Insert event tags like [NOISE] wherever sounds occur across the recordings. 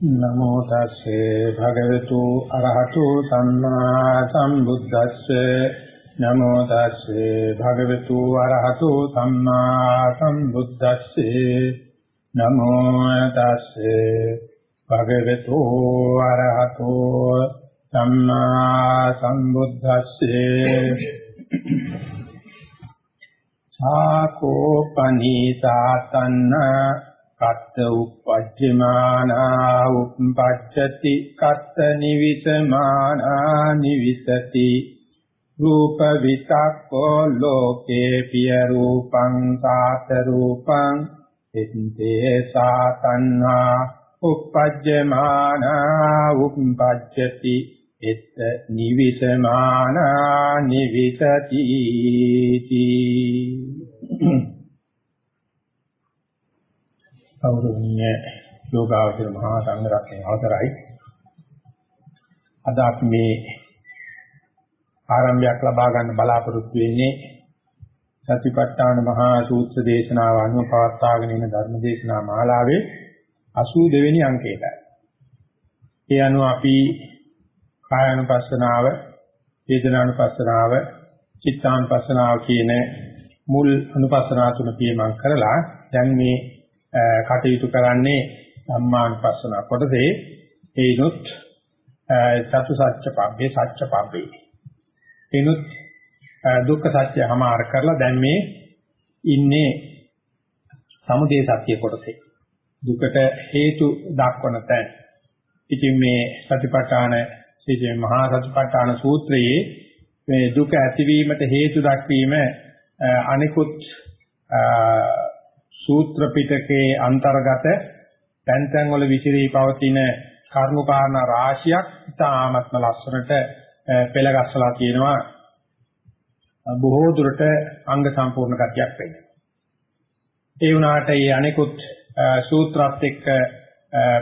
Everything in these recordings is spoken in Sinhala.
නමෝ තස්සේ භගවතු අරහතු සම්මා සම්බුද්දස්සේ. නමෝ තස්සේ භගවතු අරහතු සම්මා සම්බුද්දස්සේ. නමෝ තස්සේ භගවතු අරහතු සම්මා සම්බුද්දස්සේ. සාකෝ පනීතා තන්න කත්ත උප්පජ්ජමානා උප්පච්චති කත්ත නිවිසමානා නිවිසති. රූප විතක්කෝ ලෝකේ පිය රූපං සාත රූපං. එත්තේ සාතන්හා උප්පජ්ජමානා උප්පච්චති එත්ත නිවිසමානා නිවිසති. ගෞරවනීය යෝගාවචර මහා සංඝරත්නයේ අවසරයි. අද අපි මේ ආරම්භයක් ලබා ගන්න බලාපොරොත්තු වෙන්නේ සතිපට්ඨාන මහා සූත්‍ර දේශනාව අනුව පවත්වාගෙන යන ධර්ම දේශනා මාලාවේ 82 වෙනි අංකයටයි. ඒ අනුව අපි කායानुපස්සනාව, වේදනානුපස්සනාව, චිත්තානුපස්සනාව කියන මුල් අනුපස්සනා තුන පියමන් කරලා දැන් මේ කටයුතු කරන්නේ ධම්මානුපස්සන කොටසේ. ඒනොත් සතු සත්‍ය පබ්බේ සත්‍ය පබ්බේ. ඒනොත් දුක්ඛ සත්‍ය හමාර කරලා දැන් මේ ඉන්නේ සමුදය සත්‍ය කොටසේ. දුකට හේතු දක්වන තැන. ඉතින් මේ සතිපට්ඨාන සිටින මහා සතිපට්ඨාන සූත්‍රයේ මේ දුක ඇතිවීමට හේතු දක්වීම අනිකුත් සූත්‍ර පිටකයේ අන්තර්ගත තැන් තැන් වල විසිරී පවතින කර්ම කාරණා රාශියක් ඉතාමත්ම ලස්සනට පෙළගස්සලා තියෙනවා බොහෝ දුරට අංග සම්පූර්ණ ගතියක් වෙන්න. ඒ වුණාට මේ අනිකුත් සූත්‍රات එක්ක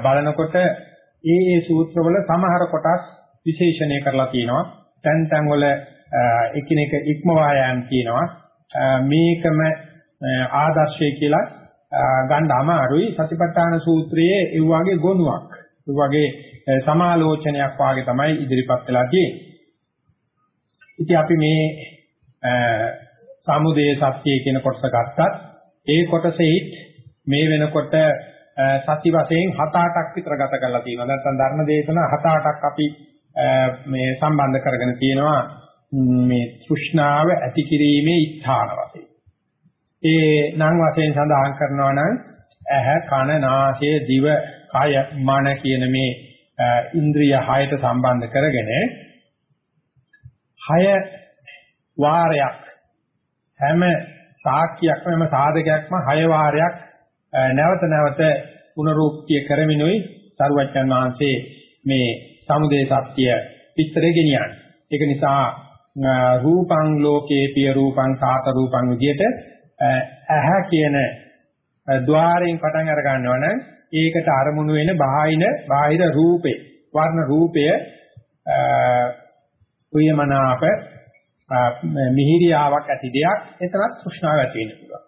බලනකොට ඒ ඒ සූත්‍රවල සමහර කොටස් විශේෂණය කරලා තියෙනවා. තැන් තැන් වල එකිනෙක ඉක්මවා යෑම් තියෙනවා. මේකම ආදර්ශය කියලා ගන්න අමාරුයි සතිපට්ඨාන සූත්‍රයේ ඒ වගේ ගොනුවක් ඒ වගේ සමාලෝචනයක් වාගේ තමයි ඉදිරිපත් වෙලා තියෙන්නේ. ඉතින් අපි මේ සමුදේ සත්‍ය කියන කොටස ගත්තත් ඒ කොටසෙහිත් මේ වෙනකොට සති වශයෙන් 7-8ක් විතර ගත කරලා තියෙනවා. නැත්නම් ධර්ම දේශනා 7-8ක් අපි මේ සම්බන්ධ කරගෙන තියෙනවා මේ තෘෂ්ණාව ඇති කිරීමේ ස්ථාන වශයෙන්. ඒ නම් වශයෙන් සඳහන් කරනවා නම් ඇහ කන නාසය දිව කය මන කියන මේ ඉන්ද්‍රිය හයට සම්බන්ධ කරගෙන හය වාරයක් හැම සාක්කියක්ම හැම සාධකයක්ම හය වාරයක් නැවත නැවත පුනරුක්තිය කරමිනුයි සරුවච්චන් වහන්සේ මේ සමුදේ සත්‍ය විස්තරේ ගෙනියන්නේ. ඒක නිසා රූපං ලෝකේ පිය රූපං සාත රූපං විදියට ඇහැ කියන ద్వාරයෙන් පටන් අර ගන්නවා නම් ඒකට අරමුණු වෙන බාහිර බාහිර රූපේ වර්ණ රූපය ප්‍රියමනාප මිහිරියාවක් ඇති දෙයක් එතරම් තෘෂ්ණාව ඇති වෙන්න පුළුවන්.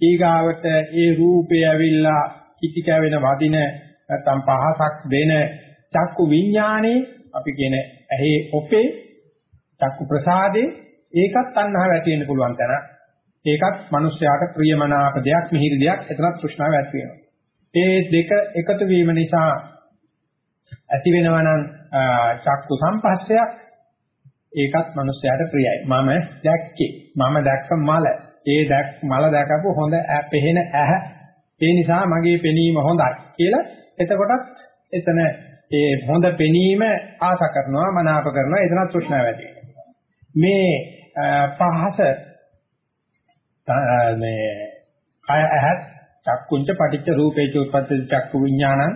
ඊගාවට ඒ රූපය ඇවිල්ලා කිටි කැවෙන වදින නැත්නම් පහසක් දෙන චක්කු විඥානේ අපි කියන ඇහි ඔපේ චක්කු ප්‍රසාදේ ඒකත් තණ්හාව ඇති වෙන්න පුළුවන් තැන. ඒකත් මිනිස්යාට ප්‍රියමනාප දෙයක් මිහිරි දෙයක් එතනත් තෘෂ්ණාව ඇති වෙනවා. ඒ දෙක එකතු වීම නිසා ඇති වෙනවා නම් චක්කු සම්පස්සයක් ඒකත් මිනිස්යාට ප්‍රියයි. මම දැක්කේ මම දැක්ක මල. ඒ දැක් මල දැකපු හොඳ පෙහෙන ඇහ. ඒ නිසා මගේ පෙනීම හොඳයි කියලා එතකොටත් එතන ඒ හොඳ පෙනීම ආශ කරනවා මනාප කරනවා එතනත් තෘෂ්ණාව ඇති මේ පහස මේ කය ඇහත් චක්කුංච පටිච්ච රූපේච උත්පත්ති චක්කු විඥානං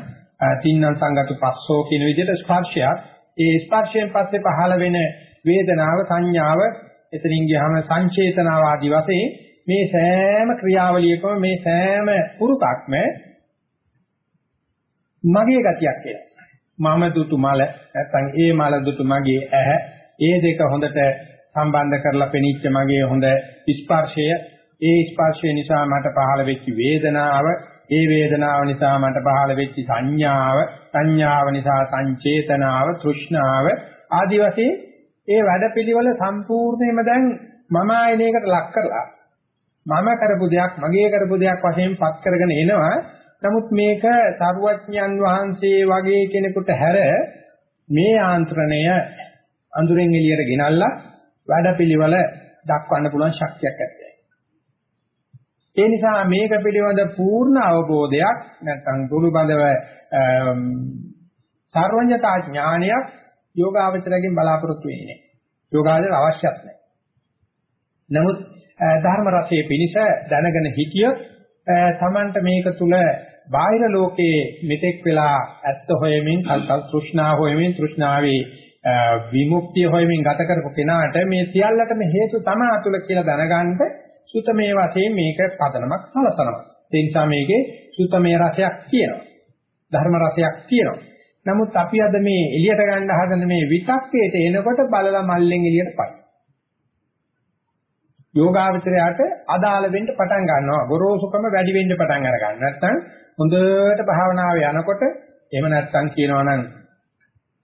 තින්නම් සංගත පස්සෝ කියන විදිහට ස්පර්ශයක්. ඒ ස්පර්ශයෙන් පස්සේ පහළ වෙන වේදනාව සංඥාව එතනින් ගියාම සංචේතනාව ආදී වශයෙන් මේ සෑම ක්‍රියාවලියකම මේ සෑම පුරුකක්ම මගේ ගතියක් කියලා මම දුටු මල නැත්නම් ඒ මල දුටු මගේ ඇහැ ඒ දෙක හොඳට සම්බන්ධ කරලා පෙනිච්ච මගේ හොඳ ස්පර්ශය ඒ ස්පර්ශය නිසා මට පහළ වෙච්ච වේදනාව ඒ වේදනාව නිසා මට පහළ වෙච්ච සංඥාව, සංඥාව නිසා සංචේතනාව, තෘෂ්ණාව ආදි වශයෙන් ඒ වැඩපිළිවෙල සම්පූර්ණයෙන්ම දැන් මම ආයනයකට ලක් කරලා මම කරපු දෙයක් මගේ කරපු දෙයක් වශයෙන් පත් කරගෙන එනවා. නමුත් මේක සරුවඥන් වහන්සේ වගේ කෙනෙකුට හැර මේ ආන්ත්‍රණය අඳුරෙන් එළියට ගෙනල්ලා වැඩපිළිවෙල දක්වන්න පුළුවන් ශක්තියක් ඇත්තේ. ඒ නිසා මේක පිළිබඳ පූර්ණ අවබෝධයක් නැත්නම් දුරුබඳව සර්වඥතා ඥානයක් යෝගාවචරයෙන් බලාපොරොත්තු වෙන්නේ නැහැ. යෝගාවචර අවශ්‍යත් නැහැ. නමුත් ධර්ම රසයේ පිනිස දැනගෙන හිටියොත් තමන්ට මේක තුල බාහිර ලෝකයේ මෙතෙක් වෙලා ඇත්ත හොයමින් කල්කල් තෘෂ්ණා හොයමින් තෘෂ්ණාවේ විමුක්තිය හොයමින් ගත කරපු කෙනාට මේ සියල්ලටම හේතු තමයි අතුල කියලා දැනගන්න සුතමේ වශයෙන් මේක පදනමක් සලසනවා. ඒ නිසා මේකේ සුතමේ රසයක් තියෙනවා. ධර්ම රසයක් තියෙනවා. නමුත් අපි අද මේ එළියට ගන්න හදන මේ විතක්කේට එනකොට බලලා මල්ලෙන් එළියට පයි. යෝගාවචරයට අදාළ වෙන්න පටන් ගන්නවා. ගොරෝසුකම වැඩි වෙන්න පටන් අර ගන්න. නැත්නම් හොඳට භාවනාව යනකොට එහෙම නැත්නම් කියනවා නම්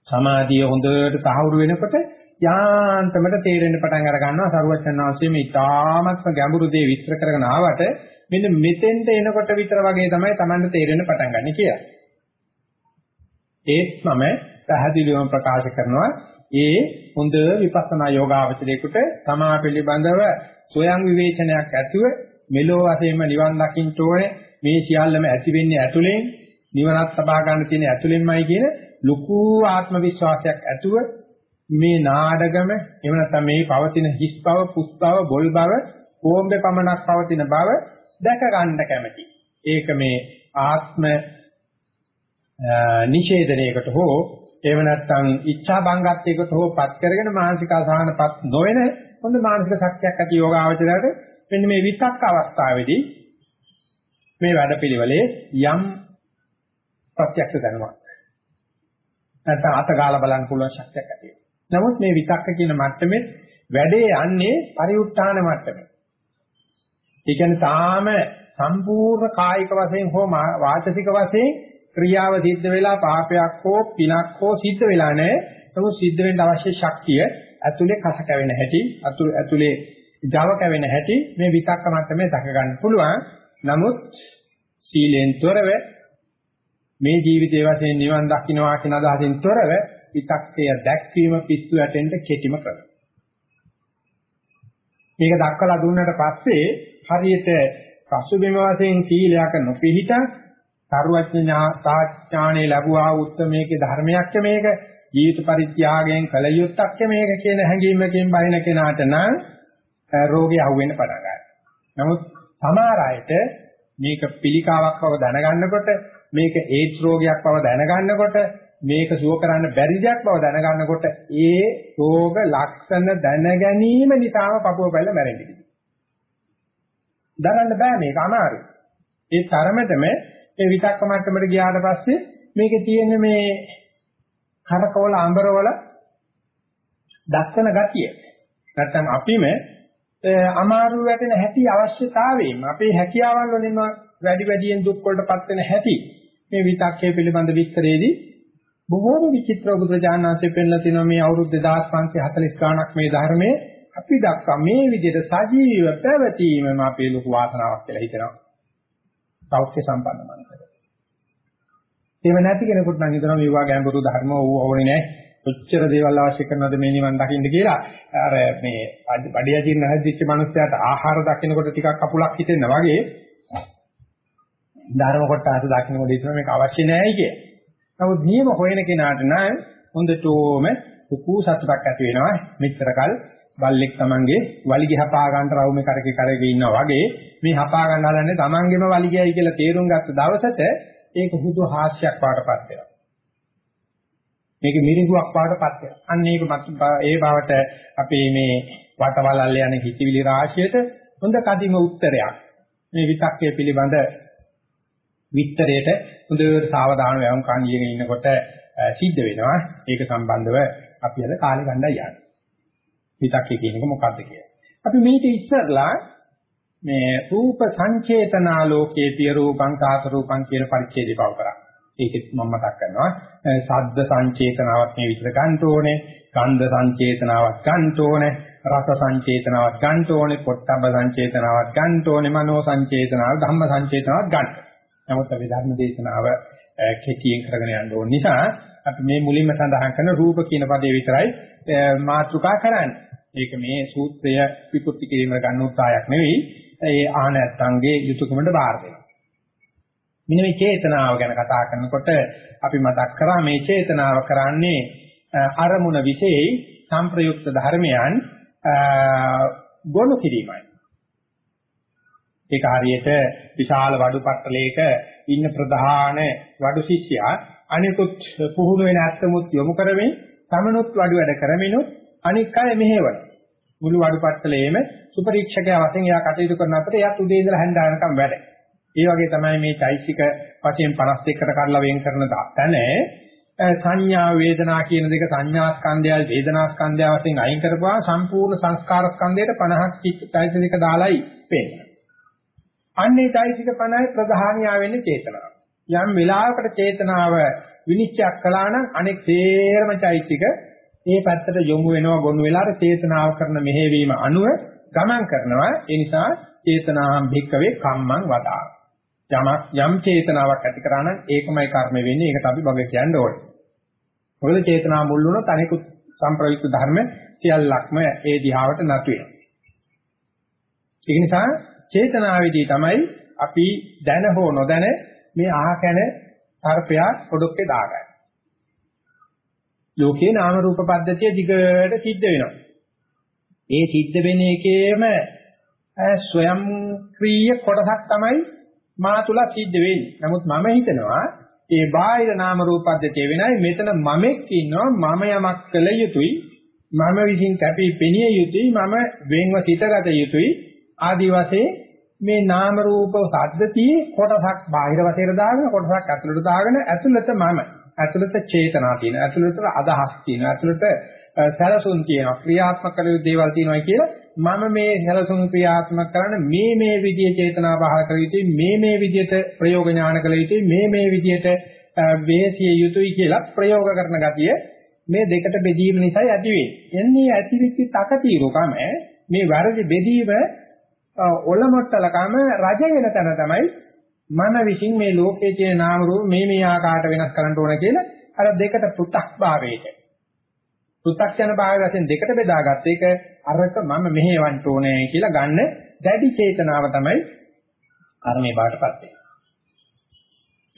සමාධිය හොඳට තහවුරු වෙනකොට යාන්තමට තේරෙන්න පටන් අර ගන්නවා. සරුවචන් වහන්සේ මේ ඊටාත්ම ගැඹුරු දේ විස්තර කරගෙන ආවට මෙන්න මෙතෙන්ට එනකොට විතර වගේ තමයි Tamanට තේරෙන්න පටන් ගන්න කියලා. ඒත් මම පැහැදිලිවම ප්‍රකාශ කරනවා ඒ හොඳ විපස්සනා යෝගාවචරයේකට තමා පිළිබඳව සොයන් විවේචනයක් ඇතුව මෙලෝ වශයෙන්ම නිවන් දකින්න ඕනේ. මේ සියල්ලම ඇති වෙන්නේ ඇතුලෙන්. නිවනත් සබා ගන්න තියෙන ඇතුලෙන්මයි කියන ලুকু ආත්ම විශ්වාසයක් ඇතුව මේ නාඩගම එහෙම නැත්නම් මේ පවතින හිස් බව, පුස් බව, බොල් බව, කොම්බේ පමණක් පවතින බව දැක ගන්න කැමැති. ඒක මේ ආත්ම නිෂේධනයකට හෝ එහෙම නැත්නම් ඉච්ඡා බංගත්වයකට හෝ පත් කරගෙන මානසික අසහනපත් නොවන හොඳ මානසික ශක්තියක් ඇති යෝගාවචරයට මෙන්න මේ විතක්ක අවස්ථාවේදී මේ වැඩපිළිවෙලේ යම් ප්‍රත්‍යක්ෂ දැනුමක් නැත්නම් අතගාලා බලන්න පුළුවන් ශක්තියක් ඇති නමුත් මේ විතක්ක කියන මට්ටමේ වැඩේ යන්නේ පරිඋත්ථාන මට්ටමේ. ඒ කියන්නේ තාම සම්පූර්ණ කායික වශයෙන් හෝ වාචසික වශයෙන් ක්‍රියාව සිද්ධ වෙලා පාපයක් හෝ පිනක් හෝ සිද්ධ වෙලා නැහැ. නමුත් සිද්ධ වෙන්න අවශ්‍ය ශක්තිය ඇතුලේ කස කැවෙන හැටි, ඇතුලේ Java කැවෙන හැටි මේ විතක්ක මට්ටමේ දක ගන්න පුළුවන්. නමුත් සීලෙන් තොරව මේ ජීවිතයේ වශයෙන් නිවන් දකින්නවා කියන අදහසින් තොරව විතක්කය දැක්වීම පිස්සු ඇටෙන්න කෙටිම ක්‍රම. මේක දක්වලා දුන්නට පස්සේ හරියට පසුබිම වශයෙන් සීලයක නොපිහිටා සර්වඥාඥානේ ලැබුවා උත්තමයේ ධර්මයක් මේක ජීවිත පරිත්‍යාගයෙන් කල යුත්තක් මේක කියන හැඟීමකින් බහින කෙනාට නම් රෝගය අහුවෙන්න පටන් ගන්නවා. නමුත් සමහර අයට මේක පිළිකාවක් බව දැනගන්නකොට මේක ඒඩ්ස් රෝගයක් බව දැනගන්නකොට මේක සුව කරන්න බැරි දෙයක් බව දැනගන්නකොට ඒ රෝග ලක්ෂණ දැන ගැනීම නිසාම පපුව පැල මැරෙන්නේ. දරන්න බෑ මේක අමාරුයි. ඒ තරමටම මේ විතක්ක මට්ටමට ගියාට පස්සේ මේකේ තියෙන මේ කරකවල අඹරවල දක්වන ගතිය. නැත්තම් අපිම අමාරු වැටෙන හැටි අවශ්‍යතාවයෙන් අපේ හැකියාවන් වලින්ම වැඩි වැඩියෙන් දුක් වලටපත් වෙන හැටි මේ විතක්කේ පිළිබඳ විස්තරයේදී බොහෝම විචිත්‍ර බුදුරජාණන්සේ පෙන්ලා තිනවා මේ අවුරුදු 2540 ගාණක් මේ ධර්මයේ අපි දක්වා මේ විදිහට සජීවීව පැවතීමම අපේ ලොකු වාසනාවක් කියලා හිතනවා. සෞඛ්‍ය සම්පන්න මනසට. එහෙම නැති කෙනෙකුට නම් හිතනවා මේ වගේ ගැඹුරු ධර්ම ඕනේ නැහැ. කොච්චර දේවල් අවශ්‍ය කරනවද මේ නිවන් දකින්න කියලා. අර මේ බඩිය ජීර්ණ හැදිච්ච මිනිස්සයාට ආහාර දකින්නකොට ටිකක් අපුලක් හිතෙන්න වගේ ධර්ම කොටස දකින්නකොට හිතනවා මේක අවශ්‍ය නැහැ කිය. නමුත් නියම හොයන කෙනාට නම් හොඳටම සුකු සතුටක් ඇති වෙනවා. මෙච්චරකල් බල්ලෙක් Tamange වලිගය හපා ගන්න රවුමේ කරකේ කරකේ ඉන්නා වගේ මේ හපා ගන්න හදන්නේ Tamangeම වලිගයයි කියලා තේරුම් ගත්ත දවසට ඒක හුදු හාස්‍යයක් වාටපත් වෙනවා. මේක මිරිඟුවක් වාටපත් වෙනවා. අන්න ඒක ඒ බවට අපේ මේ වටවලල්ල යන හිතවිලි රාශියට හොඳ කදිම උත්තරයක්. මේ විතක්කය පිළිබඳ විස්තරයට හොඳට සාවධාන වෑයම් කාණියගෙන ඉන්නකොට සිද්ධ වෙනවා. ඒක සම්බන්ධව අපි අද කාලේ ගණ්ඩා යන්නේ. විතක්කේ කියන එක මොකක්ද කියලා. අපි මේක ඉස්සරලා මේ රූප සංචේතනා ලෝකයේ තිය රූපං කාත රූපං කියන පරිච්ඡේදය පව කරා. ඒකෙත් මම මතක් කරනවා. ශබ්ද සංචේතනාවක් මේ විතර ගන්න ඕනේ. ගන්ධ සංචේතනාවක් ගන්න ඕනේ. රස සංචේතනාවක් ගන්න ඕනේ. පොට්ටබ්බ සංචේතනාවක් ගන්න ඕනේ. මනෝ සංචේතනාව, ධම්ම සංචේතනාවක් ගන්න. නමුත් අපි ධර්ම දේශනාව කෙටියෙන් කරගෙන යන්න ඕන නිසා අපි මේ මුලින්ම සඳහන් කරන රූප කියන පදේ විතරයි මාතෘකා කරන්නේ. ඒක මේ සූත්‍රය විකෘති කිරීමකට ගන්න උත්සාහයක් නෙවෙයි. ඒ ආනත්තන්ගේ යුතුයකමට බාර දෙනවා. මෙන්න මේ චේතනාව ගැන කතා කරනකොට අපි මතක් කරා මේ චේතනාව කරන්නේ අරමුණ විශේෂයි සංප්‍රයුක්ත ධර්මයන් ගොනු කිරීමයි. ඒක හරියට විශාල වඩු පට්ටලයක ඉන්න ප්‍රධාන වඩු ශිෂ්‍යයා අනිකුත් පුහුණු වෙන ඇත්තමුත් යොමු කරමින් තමනුත් වඩු වැඩ කරමිනුත් අනික් අය මෙහෙවන මුළු වඩු පට්ටලයේම සුපරීක්ෂකයා වශයෙන් එයා කටයුතු කරන අතර එයාත් උදේ ඉඳලා හැන්ද වෙනකම් වැඩ. ඒ වගේ තමයි මේ චෛසික වශයෙන් 51කට කඩලා වෙන් කරන තැන සංඥා වේදනා කියන දෙක සංඥා ස්කන්ධයයි වේදනා ස්කන්ධය වශයෙන් අයින් කරපුවා සම්පූර්ණ සංස්කාර ස්කන්ධයට 50ක් චිත්ත චෛතසික දාලායි පේන්නේ. අන්නේ চৈতසික 50යි ප්‍රධානියා වෙන්නේ චේතනාව. යම් වෙලාවකට චේතනාව විනිශ්චය කළා නම් අනෙක් තේරම চৈতසික මේ පැත්තට යොමු වෙනවා ගොනු වෙලා අර චේතනාව කරන මෙහෙවීම අනුව ගමන් කරනවා. ඒ නිසා චේතනාහම් භික්කවේ කම්මං වදා. යමක් යම් චේතනාවක් ඇති කරා නම් ඒකමයි කර්ම වෙන්නේ. ඒකට අපි බග කියන්න ඕනේ. මොකද චේතනා මුල් වුණොත් අනෙකුත් සම්ප්‍රයුක්ත ධර්ම සියල්ලක්ම ඒ දිහාවට නැති වෙනවා. ඒ නිසා චේතනාවේදී තමයි අපි දැන හෝ නොදැන මේ අහකැන තරපයා පොඩොක්කේ දාගන්නේ. ලෝකේ නාම රූප පද්ධතිය දිගට සිද්ධ වෙනවා. ඒ සිද්ධ වෙන එකේම ස්වයංක්‍රීය කොටසක් තමයි මා තුල සිද්ධ වෙන්නේ. නමුත් මම හිතනවා ඒ බාහිර නාම රූප පද්ධතිය වෙනයි මෙතන මමෙක් ඉන්නවා මම යමක් කළ යුතුයි මම විසින් කැපී පෙනිය යුතුයි මම වෙන්ව සිටගත යුතුයි ආදි වශයෙන් මේ නාම රූප සද්දතියේ කොටසක් බාහිර වශයෙන් දාගෙන කොටසක් ඇතුළට දාගෙන ඇතුළත මම ඇතුළත චේතනා තියෙන ඇතුළත අදහස් තියෙන ඇතුළත සැලසුම් තියෙනවා ක්‍රියාත්මක කළ යුතු දේවල් තියෙනවා කියලා මම මේ සැලසුම් ක්‍රියාත්මක කරන මේ මේ විදිහේ චේතනා පහල කර යුතුයි මේ මේ විදිහට ප්‍රයෝග ඥාන කළ යුතුයි මේ මේ විදිහට වේසිය යුතුයි කියලා ප්‍රයෝග කරන ගතිය මේ දෙකට බෙදීම නිසා ඇති වෙන්නේ. එන්නේ ඇතිවිච්ච තකතිරුකම මේ වැරදි බෙදීම ඔලොමොට්ටලකම රජ වෙන තැන තමයි මන විසින් මේ ලෝකයේ තියෙන නාම රූප මේ මේ ආකාරයට වෙනස් කරන්න ඕන කියලා අර දෙකට පෘ탁 භාවයට පෘ탁ජන භාවය වශයෙන් දෙකට බෙදාගත්ත එක අරක මම මෙහෙවන්න ඕනේ කියලා ගන්න දැඩි චේතනාව තමයි කර්මයේ බාටපත් වෙන්නේ.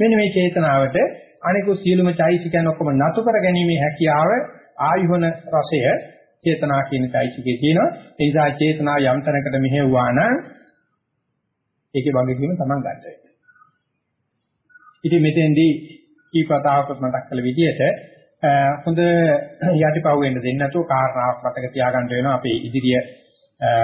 මෙන්න මේ චේතනාවට අනිකුත් සියලුම චෛසිකයන් ඔක්කොම නතු කර ගැනීමේ හැකියාව ආයුහන රසය චේතනා කියන চৈতසිකේ තියෙනවා. ඒ නිසා චේතනා යම් තැනකට මෙහෙවුවා නම් ඒකේ වගකීම තමන් ගන්න වෙනවා. ඉතින් මෙතෙන්දී කීපතාවක මතක් කළ විදිහට හොඳ යටිපව් වෙන්න දෙන්නේ නැතුව කාරණාවක් මතක තියාගන්න වෙනවා අපේ ඉදිරිය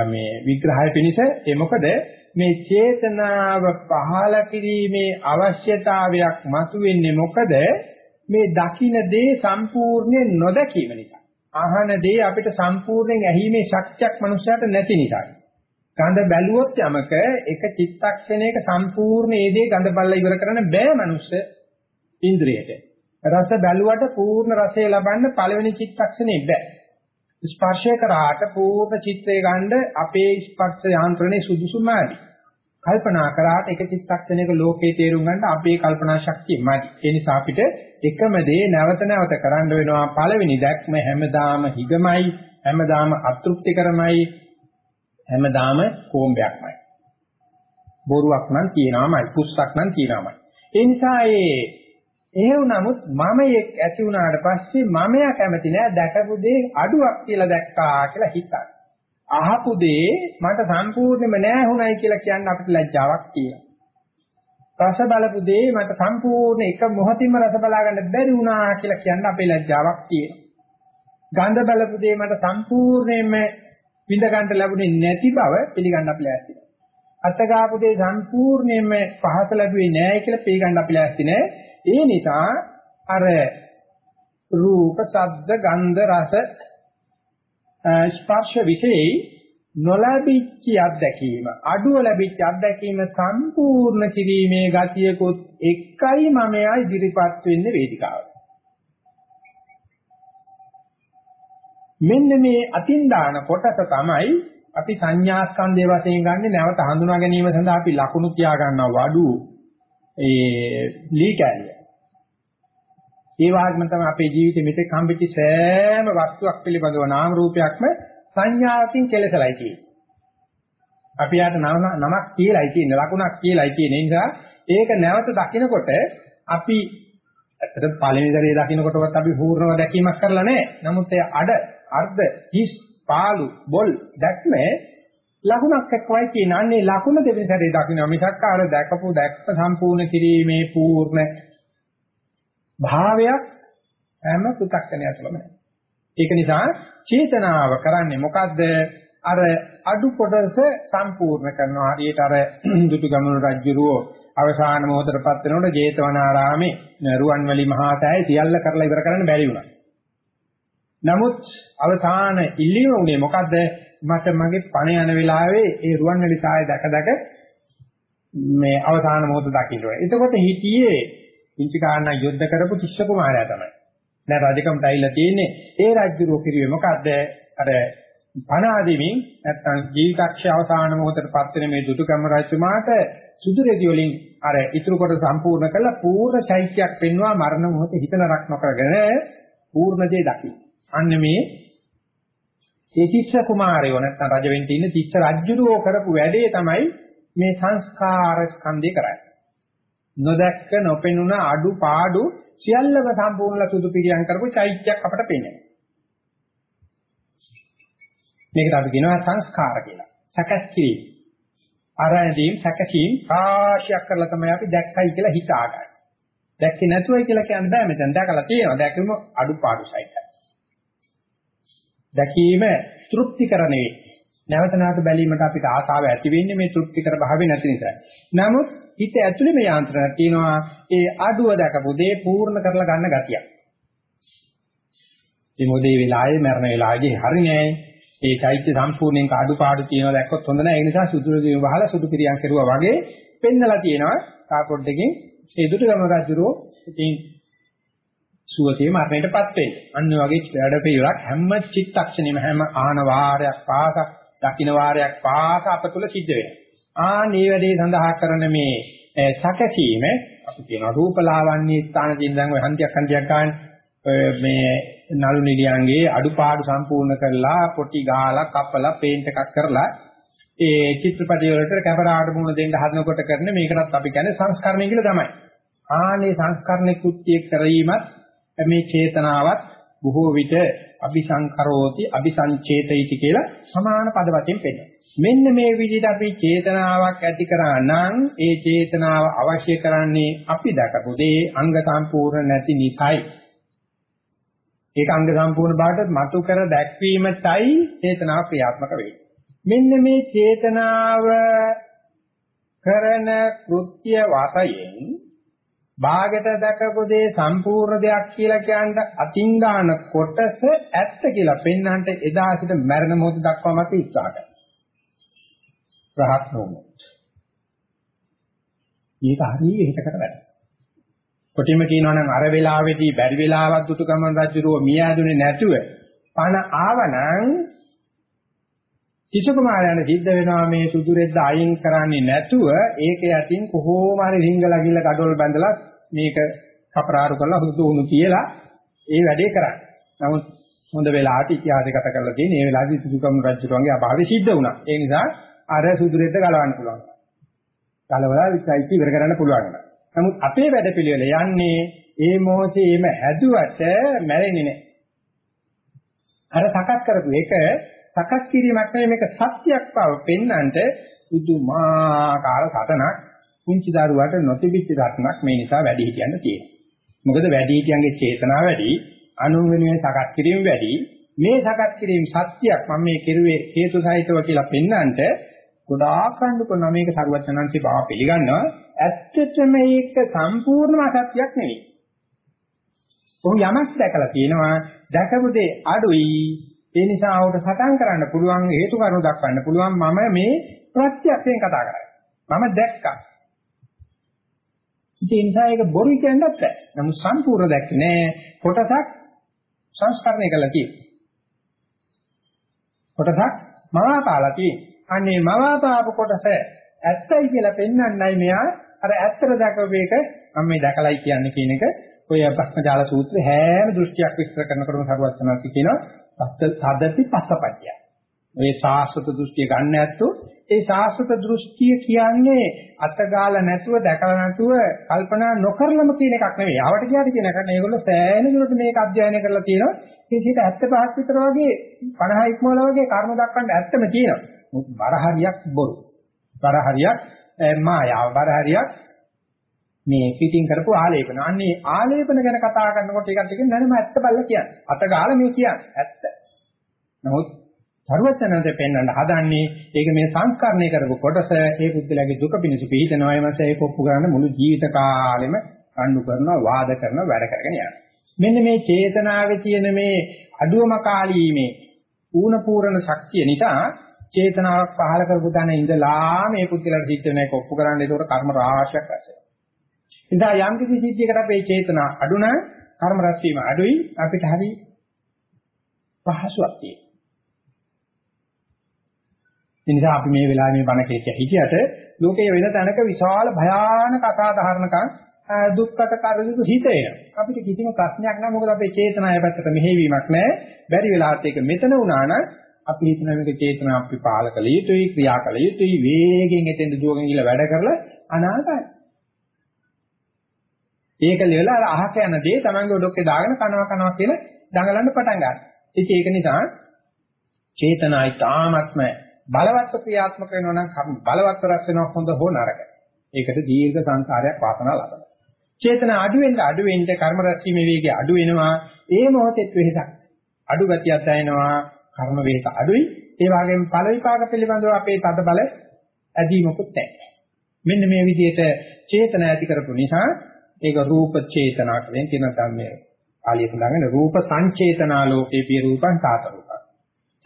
මේ විග්‍රහය පිණිස ඒ මොකද මේ චේතනාව පහළ කිරීමේ අවශ්‍යතාවයක් මතුවෙන්නේ මොකද මේ දකින්න දේ සම්පූර්ණයෙන් නොදකීම නිසා අහන දේ අපිට සම්පූර්ණයෙන් ඇහිීමේ ශක්තියක් මනුස්සයාට නැති නිසායි. ගඳ බැලුවොත් යමක එක චිත්තක්ෂණයක සම්පූර්ණ ඒ දේ ගඳ බලලා ඉවර කරන්න බෑ මනුස්ස ඉන්ද්‍රියට. රස බැලුවට පූර්ණ රසය ලබන්න පළවෙනි චිත්තක්ෂණේ බෑ. ස්පර්ශය කරාට පූර්ණ චිත්‍රය ගන්න අපේ ස්පර්ශ යාන්ත්‍රණේ සුදුසුමයි. කල්පනා කරාට එක චිත්තක්ෂණයක ලෝකේ තේරුම් ගන්න අපේ කල්පනා ශක්තිය මදි. ඒ නිසා අපිට එකම දේ නැවත නැවත කරන්න වෙනවා. පළවෙනි දැක්ම හැමදාම හිගමයි, හැමදාම අතෘප්තිකරමයි, හැමදාම කොම්බයක්මයි. බොරුවක් නම් කියනවාමයි, පුස්සක් නම් කියනවාමයි. ඒ නිසා ඒ එහෙව් නමුත් මම ඇති වුණාට පස්සේ මමයා කැමති නෑ දැකපු දේ අඩුවක් කියලා දැක්කා කියලා හිතන්න. අහපු දේ මට සම්පූර්ණයෙන්ම නෑ හුණයි කියලා කියන්න අපිට ලැජ්ජාවක් තියෙනවා. රස බලපු දේ මට සම්පූර්ණ එක මොහොතින්ම රස බලා ගන්න බැරි වුණා කියලා කියන්න අපේ ලැජ්ජාවක් තියෙනවා. ගන්ධ බලපු දේ මට සම්පූර්ණයෙන්ම විඳ ගන්න ලැබුණේ නැති බව පිළිගන්න අපි ලෑස්ති නැහැ. අත්ගාපු දේ සම්පූර්ණයෙන්ම පහස ලැබුවේ නැහැ කියලා පිළිගන්න අපි ලෑස්ති නැහැ. ඒ නිසා අර රූප, ශබ්ද, ගන්ධ, රස ස්පර්ශ විශේෂයි නොලැබිච්ච අත්දැකීම අඩුව ලැබිච්ච අත්දැකීම සම්පූර්ණ කිරීමේ ගතියකොත් එකයි මම එයා ඉදිරිපත් වෙන්නේ වේදිකාවට. මෙන්න මේ අතින් දාන කොටස තමයි අපි සංඥා ස්කන්ධය වශයෙන් ගන්න නැවත හඳුනා ගැනීම සඳහා අපි ලකුණු තියා ගන්නවා වඩු ඒ ලී කැලිය. ඒ වගේම තමයි අපේ ජීවිතේ මෙතෙක් හම්බෙච්ච සෑම වස්තුවක් පිළිබඳව නාම රූපයක්ම සංඥාවකින් කෙලසලයි තියෙන්නේ. අපි යාට නමක් කියලායි තියෙන්නේ ලකුණක් කියලායි තියෙන නිසා ඒක නැවත දකිනකොට අපි ඇත්තට පළවෙනි දරේ දකින්නකොටවත් අපි පූර්ණව දැකීමක් කරලා නැහැ. නමුත් ඒ අඩ, අර්ධ, හිස්, පාළු, බොල් දැක්මේ ලකුණක් එක්කවයි කියන්නේ ලකුණ දෙවෙනි සැරේ දකින්න මිසක් අර දැකපු දැක්ක සම්පූර්ණ කිරීමේ පූර්ණ භාවයක් හැම පු탁කණය තුළම නැහැ. ඒක නිසා චේතනාව කරන්නේ මොකද්ද? අර අඩු කොටස සම්පූර්ණ කරනවා. හරියට අර [CLEARS THROAT] දුටුගැමුණු රජුරෝ අවසාන මොහොතටපත් වෙනකොට ජේතවනාරාමේ රුවන්වැලි මහා සෑය සියල්ල කරලා ඉවර කරන්න බැරි වුණා. නමුත් අවසාන ඉල්ලීම උනේ මොකද්ද? මට මගේ පණ යන වෙලාවේ ඒ රුවන්වැලි සෑය දැක දැක මේ අවසාන මොහොත දකින්න ඕනේ. එතකොට හිතියේ ඉන්ති කාරණා යුද්ධ කරපු ශිෂ්‍ය කුමාරයා තමයි. දැන් රජකමට ඇවිල්ලා තියෙන්නේ ඒ රාජ්‍යරෝ කිරුවේ මොකද්ද? අර පණ ආදීමින් නැත්නම් ජීවිතක්ෂ අවසාන මොහොතටපත් වෙන මේ දුටුගැමුණු රජතුමාට සුදු රෙදි වලින් අර ඉතුරු කොට සම්පූර්ණ කළා පූර්ණ චෛත්‍යයක් පෙන්වා මරණ මොහොතේ හිත නරක් නොකරගෙන පූර්ණ දේ දකි. අන්න මේ ඒ තිස්ස කුමාරයෝ නැත්නම් රජ වෙන්න ඉන්න තිස්ස රජුරෝ කරපු වැඩේ තමයි මේ සංස්කාර ස්කන්ධය කරන්නේ. නොදැක්ක නොපෙනුන අඩු පාඩු සියල්ලම සම්පූර්ණලා සුදු පිළියම් කරපු චෛත්‍යයක් අපට පේනවා. මේකට අපි කියනවා සංස්කාර කියලා. සකස් කිරීම. ආරයන්දීම් සැකසීම් ආශයක් කරලා තමයි අපි දැක්කයි කියලා හිතාගන්නේ. දැක්කේ නැතුවයි කියලා කියන්න බෑ මෙතන. දැකලා තියෙනවා. දැකීම අඩුපාඩු සහිතයි. දැකීම තෘප්තිකර නෙවෙයි. නැවත නැවත බැලීමට අපිට ආසාව ඇති වෙන්නේ මේ තෘප්තිකර භාවය නැති නිසා. නමුත් හිත ඇතුළේ මේ යාන්ත්‍රණයක් තියෙනවා. ඒ අඩුව දැකපු දේ පූර්ණ කරලා ගන්න ගතියක්. මේ මොදේ වෙලාවේ මරණ වෙලාවේදී හරි නෑ. ඒ චෛත්‍ය සම්පූර්ණයෙන් කාඩුපාඩු තියෙනවා දැක්කොත් හොඳ නැහැ. ඒ නිසා සුදුරු දේව වහලා සුදු පිරියම් කෙරුවා වගේ පෙන්නලා තියෙනවා. කාපොඩ් එකෙන් ඒ දුටුගම රජුරෝ ඉතින් සුවසේ මරණයටපත් වෙයි. අන්න වගේ වැඩ පිළිවෙලක් හැම චිත්තක්ෂණෙම හැම ආහන වාරයක් පාස දකින්න වාරයක් පාස අප තුල සිද්ධ වෙනවා. ආ මේ වැඩේ සඳහා කරන මේ සැකසීම අපි කියනවා රූපලාවන්‍ය ස්ථාන දින් දැන් ඔය හන්දියක් හන්දියක් ගන්න මේ නළු නිලියන්ගේ අඩුපාඩු සම්පූර්ණ කරලා පොටි ගහලා කපලා පේන්ට් එකක් කරලා ඒ චිත්‍රපටි වලට කැමරාවට මුණ දෙන්න හදනකොට කරන මේකටත් අපි කියන්නේ සංස්කරණය කියලා තමයි. ආනේ සංස්කරණ කෘත්‍ය කිරීමත් මේ චේතනාවත් බොහෝ විට අபிසංකරෝති අபிසංචේතයිති කියලා සමාන පද වශයෙන් පෙන්නනවා. මෙන්න මේ විදිහට අපි චේතනාවක් ඇති කරා නම් ඒ චේතනාව අවශ්‍ය කරන්නේ අපි දැකපු දේ අංග සම්පූර්ණ නැති නිසායි. ඒක අංග සම්පූර්ණ බවට මතු කර දැක්වීමටයි චේතනාව ක්‍රියාත්මක වෙන්නේ. මෙන්න මේ චේතනාව කරන කෘත්‍ය වාසයෙන් භාගයට දකපු දේ සම්පූර්ණ දෙයක් කියලා කියන්න අතින් ගන්න කොටස ඇත්ත කියලා පෙන්වන්නට එදා සිට මරණ මොහොත දක්වාම අපි උත්සාහ කරනවා. රහත් නොවුනොත්. මේක හරිය හිතකට වැඩ. කොටිම කියනවා නම් අර වෙලාවේදී බැරි වෙලාවක් දුටුගමන් රජුරෝ මිය ඇදුනේ නැතුව පණ ආවනම් කිසු කුමාරයන් සිද්ධ වෙනවා මේ සුදු රෙද්ද අයින් කරන්නේ නැතුව ඒක යටින් කොහොම හරි රිංගලා ගිල්ල gadol බැඳලා මේක කපරාරු කරලා හුදු උණු කියලා ඒ වැඩේ කරන්නේ. නමුත් හොඳ වෙලාවට ඉතිහාසගත කරලා තියෙන මේ වෙලාවේදී සුදුකම් රජුගේ අභාවය සිද්ධ වුණා. ඒ නිසා අර සුදු රෙද්ද ගලවන්න පුළුවන්. ගලවලා විචයිති ඉවර කරන්න පුළුවන්. නමුත් අපේ වැඩපිළිවෙල යන්නේ ඒ මොහොතේම හැදුවට මැරෙන්නේ නැහැ. අර සකස් කරපු එක සකස් කිරීමක් නෙවෙයි මේක සත්‍යයක් බව පෙන්වන්නට පුදුමාකාර සටනක් කුංචි දරුවට නොතිබිච්ච රත්නක් මේ නිසා වැඩි හිටියන්න තියෙනවා. මොකද වැඩි හිටියන්ගේ චේතනාව වැඩි, අනුන් වෙනුවෙන් සකස් කිරීම වැඩි. මේ සකස් කිරීම සත්‍යයක් මම මේ කෙරුවේ හේතු සහිතව කියලා පෙන්වන්නට ගොඩාක් කඳු කරන මේක සරුවචනන්සේ බව පිළිගන්නවා. ඇත්තටම මේක සම්පූර්ණම අසත්‍යයක් නෙවෙයි. ඔහු යමක් දැකලා තියෙනවා දැකපු දේ අඩුයි ඒ නිසා ආවට සටන් කරන්න පුළුවන් හේතු කාරණා දක්වන්න පුළුවන් මම මේ ප්‍රත්‍යක්ෂයෙන් කතා කරන්නේ. මම දැක්කා. ඒ නිසා ඒක බොරු කියන්නත් බෑ. නමුත් සම්පූර්ණ දැක්කේ නෑ. කොටසක් සංස්කරණය කළා තියෙනවා. කොටසක් මවාපාලා තියෙනවා. අනේ මවාපාපු කොටස ඇත්තයි කියලා පෙන්වන්නයි මෙයා අර ඇත්තට දැකපු එක මම මේ දැකලයි කියන්නේ කියන එක ඔය භක්මජාල සූත්‍රයේ හැම දෘෂ්ටියක් විස්තර කරනකොටම සරුවත් වෙනවා කියනවා සදති පස්සපට්ඨිය. මේ සාස්වත දෘෂ්ටිය ගන්න ඇත්තෝ ඒ සාස්වත දෘෂ්ටිය කියන්නේ අතගාලා නැතුව දැකලා නැතුව කල්පනා නොකරලම කියන එකක් නෙවෙයි. ආවට ගියාට කියන එකක් නෙවෙයි. ඒගොල්ලෝ සෑහෙන දුරට මේක අධ්‍යයනය කරලා තියෙනවා. ඒ 75ක් විතර වගේ 50 ඉක්මවල වගේ කර්ම දක්වන්න ඇත්තම තියෙනවා. බර හරියක් බොරු. බර හරියක් මායාව. බර හරියක් මේ පිටින් කරපු ආලේපන. අන්නේ ආලේපන ගැන කතා කරනකොට ඒකට කියන්නේ නෑ නම ඇත්ත බල්ල කියන්නේ. අතගාලා මේ කියන්නේ ඇත්ත. නමුත් සර්වඥන්තේ පෙන්වන්න හදන්නේ. ඒක මේ සංස්කරණය කරපු කොටස ඒ පුද්ගලයාගේ දුක පිණිස පිළිතනවා එමස ඒක ඔප්පු කරන්න මුළු ජීවිත කාලෙම කණ්ඩු කරනවා වාද කරනවා වැඩ කරගෙන යනවා. මෙන්න මේ චේතනාවේ තියෙන මේ අඩුවම කාලීමේ ඌණ පූර්ණ ශක්තිය නිසා චේතනාවක් පහල කරපු තැන ඉඳලා මේ පුද්ගලයාට සිද්ධ වෙන එක ඔප්පු කරන්න. ඒකට කර්ම රාශියක් රැස් වෙනවා ඉතින් යම් කිසි සිද්ධියකට අපේ චේතනා අඩු නම් කර්ම රැස් වීම අඩුයි. අපිට හරි පහසුවක් තියෙනවා. ඒ නිසා අපි මේ වෙලාවේ මේ බණ කෙච්ච හිටියට ලෝකයේ වෙන තැනක විශාල භයානක අසාධාරණකම් දුක්කට කරදු හිත එනවා. අපිට කිසිම ප්‍රශ්නයක් නැහැ මොකද අපේ චේතනාය පැත්තට මෙහෙවීමක් නැහැ. බැරි වෙලාවත් ඒක මෙතන වුණා නම් අපි හිතන මේක චේතනා අපි පාලකල යුතුයි ක්‍රියා කළ යුතුයි වේගෙන් එතෙන්ද දුවගෙන ගිහලා වැඩ කරලා අනාගතයි. ඒක ලෙවල අර අහක යන දේ Tamange ඔඩොක්කේ දාගෙන කනවා කනවා කියලා දඟලන්න පටන් ගන්නවා. ඉතින් ඒක නිසා චේතනායි තාමත්ම බලවත් ක්‍රියාත්මක වෙනවා නම් කර්ම බලවත් රැස් වෙනවා හොඳ හෝ නරක. ඒකට දීර්ඝ සංසාරයක් වාසනා ලබනවා. චේතන අඩු වෙන්න අඩු වෙන්න කර්ම රැස්ීමේ වේගය අඩු වෙනවා. ඒ මොහොතේ වෙහසක්. අඩු ගතියක් දැනෙනවා. කර්ම වේග අඩුයි. ඒ වගේම ඵල විපාක පිළිබඳව අපේ තද බල ඇදීමකුත් නැහැ. මෙන්න මේ විදිහට චේතන ඇති කරපු නිසා ඒක රූප චේතනා කියන තියෙන ධර්මයේ ආලිය සඳහන් රූප සංචේතනා ලෝකේ පිය රූපං සාතරෝ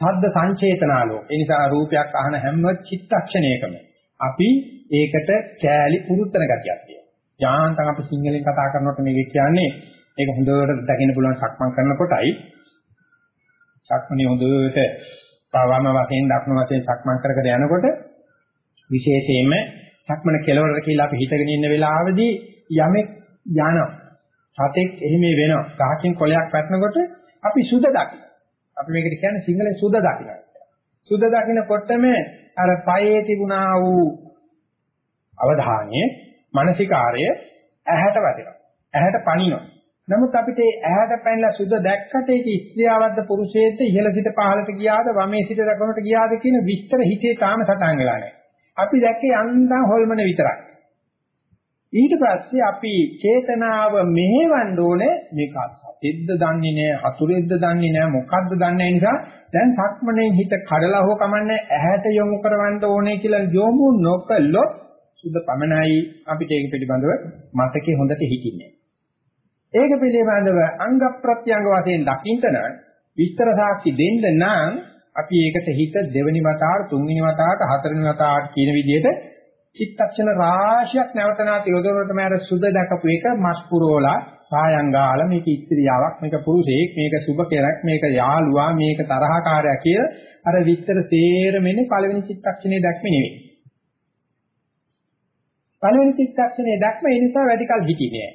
ශබ්ද සංචේතනාලෝ. ඒ නිසා රූපයක් අහන හැම චිත්තක්ෂණයකම අපි ඒකට කෑලි පුරුත්තන ගතියක් තියෙනවා. ඥානතන් අපි සිංහලෙන් කතා කරනකොට මේක කියන්නේ ඒක හොඳට දකින්න පුළුවන් සක්මන් කරනකොටයි සක්මණේ හොඳට පවම වශයෙන් දක්න වශයෙන් සක්මන් කර කර යනකොට විශේෂයෙන්ම සක්මන කෙලවරට කියලා අපි හිතගෙන ඉන්න වෙලාවේදී යමෙක් යන සතෙක් එහිම වෙනවා. ගහකින් කොලයක් වැටෙනකොට අපි සුද දකින්න. අපි මේකට කියන්නේ සිංහලෙන් සුද්ධ දකින්න. සුද්ධ දකින්නකොටම අර පයේ තිබුණා වූ අවධානය, මානසිකාර්ය ඇහැට වැටෙනවා. ඇහැට පණිනවා. නමුත් අපිට ඇහැට පැනලා සුද්ධ දැක්කට ඒක ස්ත්‍රියවද්ද පුරුෂයෙක්ද ඉහළ සිට පහළට ගියාද වමේ සිට දකුණට ගියාද කියන විස්තර හිතේ තාම සටහන් වෙලා නැහැ. අපි දැක්කේ අන්දම් හොල්මන විතරයි. ඊට පස්සේ අපි චේතනාව මෙහෙවන්න ඕනේ මේක එද්ද දන්නේ නැහැ, අතුරෙද්ද දන්නේ නැහැ, මොකද්ද දන්නේ නිසා දැන් සක්මණේ හිත කඩලා හෝ කමන්නේ ඇහැට යොමු කරවන්න ඕනේ කියලා යොමු නොකළොත් සුද්ධ පමනයි අපිට ඒක පිළිබඳව මතකේ හොඳට හිතින්නේ. ඒක පිළිබඳව අංග ප්‍රත්‍යංග වශයෙන් දකින්න නම් විස්තර සාක්ෂි දෙන්න නම් අපි ඒකට හිත දෙවෙනි වතාවට තුන්වෙනි වතාවට හතරවෙනි වතාවට කියන විදිහට චිත්තක්ෂණ රාශියක් නැවත නැවත යොදවනකොට මම අර සුද දැකපු එක මස් පුරෝලා සායංගාල මේක ඉස්ත්‍රියාවක් මේක පුරුෂයෙක් මේක සුබ කෙනෙක් මේක යාළුවා මේක තරහකාරයා කිය අර විස්තර තේරෙන්නේ පළවෙනි චිත්තක්ෂණයේ දැක්මේ නෙවෙයි. පළවෙනි චිත්තක්ෂණයේ දැක්ම ඒ නිසා වැඩි කල හිටියේ නෑ.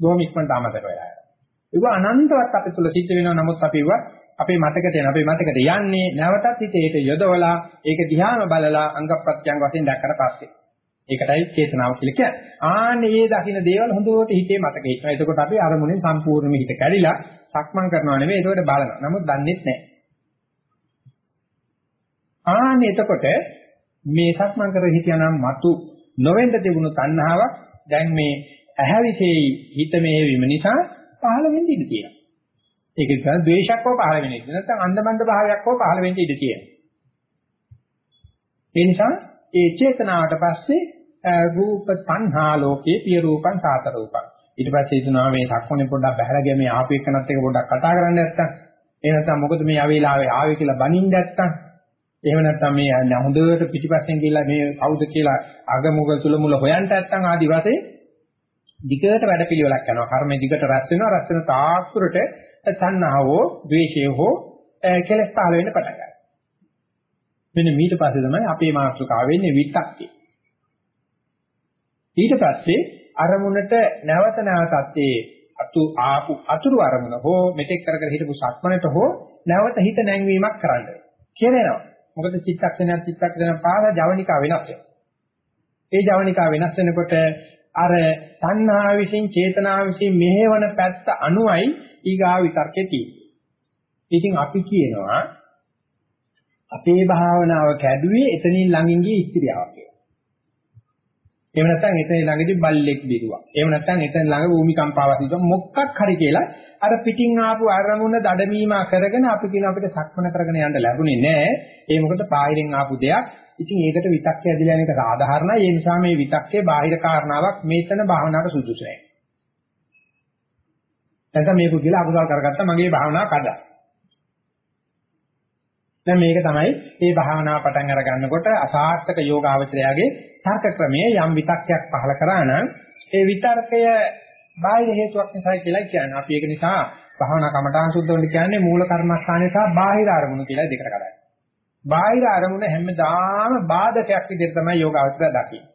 බොහොම ඉක්මනට අමතක වෙලා යනවා. ඒක අනන්තවත් අපේ තුල සිද්ධ වෙනවා නමුත් අපි ඒවා අපේ මතකයට එන අපේ මතකයට යන්නේ නැවතත් හිතේට යොදවලා ඒක දිහාම බලලා අංග ප්‍රත්‍යංග වශයෙන් දැක්කට පස්සේ. ඒකටයි චේතනාව කියලා කියන්නේ. ආන්නේ මේ දකින්න දේවල් හොඳට හිතේ මතක හිටිනවා. එතකොට අපි අරමුණෙන් සම්පූර්ණයෙන්ම හිත කැඩිලා සක්මන් කරනවා නෙවෙයි ඒකට බලනවා. නමුත් දන්නේත් නැහැ. ආන්නේ එතකොට මේ සක්මන් කර හිටියානම් මතු නොවෙන්න තිබුණු තණ්හාවක් දැන් මේ ඇහැවිසෙයි හිත මේවීම නිසා පහළ වෙන්න ඉඩ තියෙනවා. ඒක නිසා ද්වේෂයක් හෝ පහළ වෙන්නේ නැත්නම් අන්ධබන්ධ භාවයක් හෝ පහළ වෙන්න ඉඩ තියෙනවා. ඒ නිසා ඒ චේතනාවට පස්සේ රූප සංහා ලෝකේ පිය රූපං සාත රූපං ඊට පස්සේ හිතනවා මේ සක්මනේ පොඩ්ඩක් බහැලා ගියා මේ ආපු එකනත් එක පොඩ්ඩක් කතා කරන්න නැත්තම් එහෙම නැත්නම් මොකද මේ ආවේලාවේ ආවේ කියලා බනින්න නැත්තම් එහෙම නැත්නම් මේ හොඳට පිටිපස්සෙන් ගිහලා මේ කවුද කියලා අගමුග තුල මුල හොයන්න නැත්තම් ආදි වශයෙන් දිගට වැඩපිළිවෙලක් යනවා. කර්මයේ දිගට රැස් වෙනවා. රැස් වෙන තාක්ෂුරට තණ්හාවෝ, ද්වේෂය හෝ කෙලස් පහළ වෙන්න පටන් ගන්නවා. මෙන්න ඊට පස්සේ තමයි අපේ මාතෘකාව වෙන්නේ විත්තක්කේ. ඊට පස්සේ අරමුණට නැවත නැවතත් ඒ අතු ආපු අතුරු අරමුණ හෝ මෙතෙක් කර කර හිටපු සක්මනට හෝ නැවත හිත නැංවීමක් කරන්න කියනවා. මොකද චිත්තක්ෂණයක් චිත්තක්ෂණයක් පාද ජවනිකා වෙනස් වෙනවා. ඒ ජවනිකා වෙනස් වෙනකොට අර තණ්හා විසින් චේතනා විසින් මෙහෙවන පැත්ත අනුයි ඊගා විතර්කේ තියෙන්නේ. ඉතින් අපි කියනවා අපේ භාවනාව කැඩුවේ එතනින් ළඟින් ගිය ස්ත්‍රියාවක් කියලා. එහෙම නැත්නම් එතන ළඟදී බල්ලෙක් බිරුවා. එහෙම නැත්නම් එතන ළඟ භූමිකම්පාවක් තිබුණා මොකක් හරි කියලා අර පිටින් ආපු අරමුණ දඩමීමා කරගෙන අපි කියන අපිට සක්මන කරගෙන යන්න ලැබුණේ නැහැ. ඒ මොකද පාහිරෙන් ආපු දෙයක්. ඉතින් ඒකට විතක්කය ඇදලා යන එක සාධාරණයි. ඒ නිසා මේ විතක්කේ බාහිර කාරණාවක් මේතන භාවනාවට සුදුසු නැහැ. නැත්නම් මේක කියලා අකුසල් කරගත්තා මගේ භාවනාව කඩා. දැන් මේක තමයි මේ භාවනාව පටන් අර ගන්නකොට අසාර්ථක යෝගාවචරයාගේ තර්ක ක්‍රමයේ යම් විතක්කයක් පහල කරා නම් ඒ විතර්කය බාහිර හේතුවක් නිසායි කියලා කියන්නේ. අපි ඒක නිසා භාවනා කමඨාන් සුද්ධ වෙන්න කියන්නේ මූල කර්මස්ථානේ සහ බාහිර අරමුණු කියලා දෙකට කඩන්නේ. බාහිර අරමුණ හැමදාම බාධකයක් විදිහට තමයි යෝගාවචරය දකින්නේ.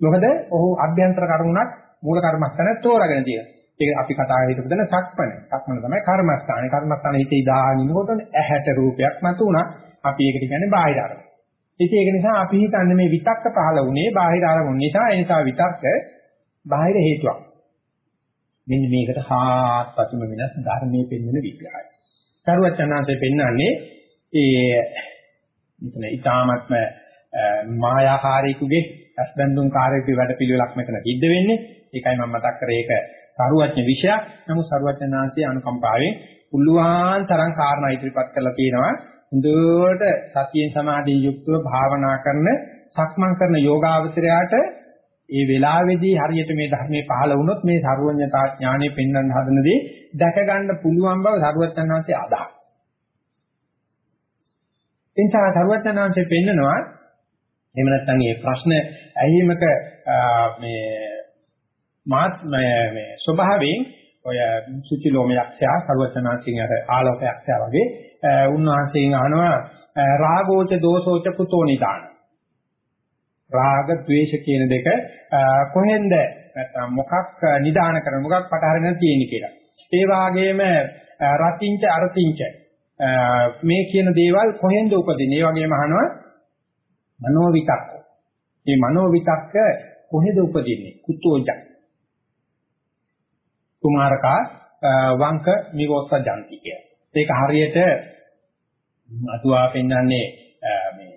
මොකද ඔහු අභ්‍යන්තර කර්මුණක් මූල කර්මස්ථානේ තෝරාගෙන තියෙනවා. ඒක අපි කතා කරලා හිටපු දෙන සක්මන. සක්මන තමයි කර්මස්ථානේ. කර්මස්ථානේ හිතේ දානිනකොට ඇහැට රූපයක් මතුණා. අපි ඒකට කියන්නේ බාහිර අරමුණ. ඉතින් ඒක නිසා අපි හිතන්නේ මේ විතක්ක පහළ වුණේ බාහිර අරමුණ නිසා. ඒ නිසා විතක්ක බාහිර හේතුවක්. මෙන්න මේකට හාත්පසුම වෙනස් ධර්මයේ පෙන්වන විග්‍රහය. සරුවචනාංශයෙන් පෙන්වන්නේ ඒ මෙතන ඊ타මත්ම මායාකාරීකුගේ අස්බන්දුන් කාර්යයේ වැඩ පිළිවෙලක් මෙතන සිද්ධ වෙන්නේ. ඒකයි මම මතක් කරේ ඒක සරුවඥ විෂයක්. නමුත් සරුවඥාන්සේ අනුකම්පාවෙන් පුළුවන් තරම් කාරණා ඉදිරිපත් කරලා තියෙනවා. හොඳට සතියෙන් සමාධියෙන් යුක්තව භාවනා කරන සක්මන් කරන යෝගාවචරයට ඒ වෙලාවේදී හරියට මේ ධර්මයේ පහළ වුණොත් මේ සරුවඥතා ඥානෙ පෙන්වන්න හදනදී දැක ගන්න පුළුවන් බව සරුවඥාන්සේ අදහස්. එනිසා සරුවඥාන්සේ පෙන්නනවා එහෙම නැත්නම් මේ ප්‍රශ්න ඇහිමක මේ මාත් මේ ස්වභාවයෙන් ඔය සුචිලෝම යක්ෂයා සර්වචනාචින් අර ආලෝක යක්ෂයා වගේ උන්වහන්සේගෙන් අහනවා රාගෝච දෝසෝච කුතෝ නිදාන රාග ద్వේෂ කියන දෙක කොහෙන්ද නැත්නම් මොකක් නිදාන කරන මොකක් පටහරගෙන තියෙන්නේ කියලා. ඒ වාගේම රතිංච අරතිංච මේ කියන දේවල් කොහෙන්ද උපදින්නේ? ඒ වගේම අහනවා මනෝ විතක්ක. මේ මනෝ විතක්ක කොහෙද උපදින්නේ? කුතෝජක්. කුමාරකා වංක නිරෝස්ස ජන්ති කිය. ඒක හරියට අතුවා පෙන්වන්නේ මේ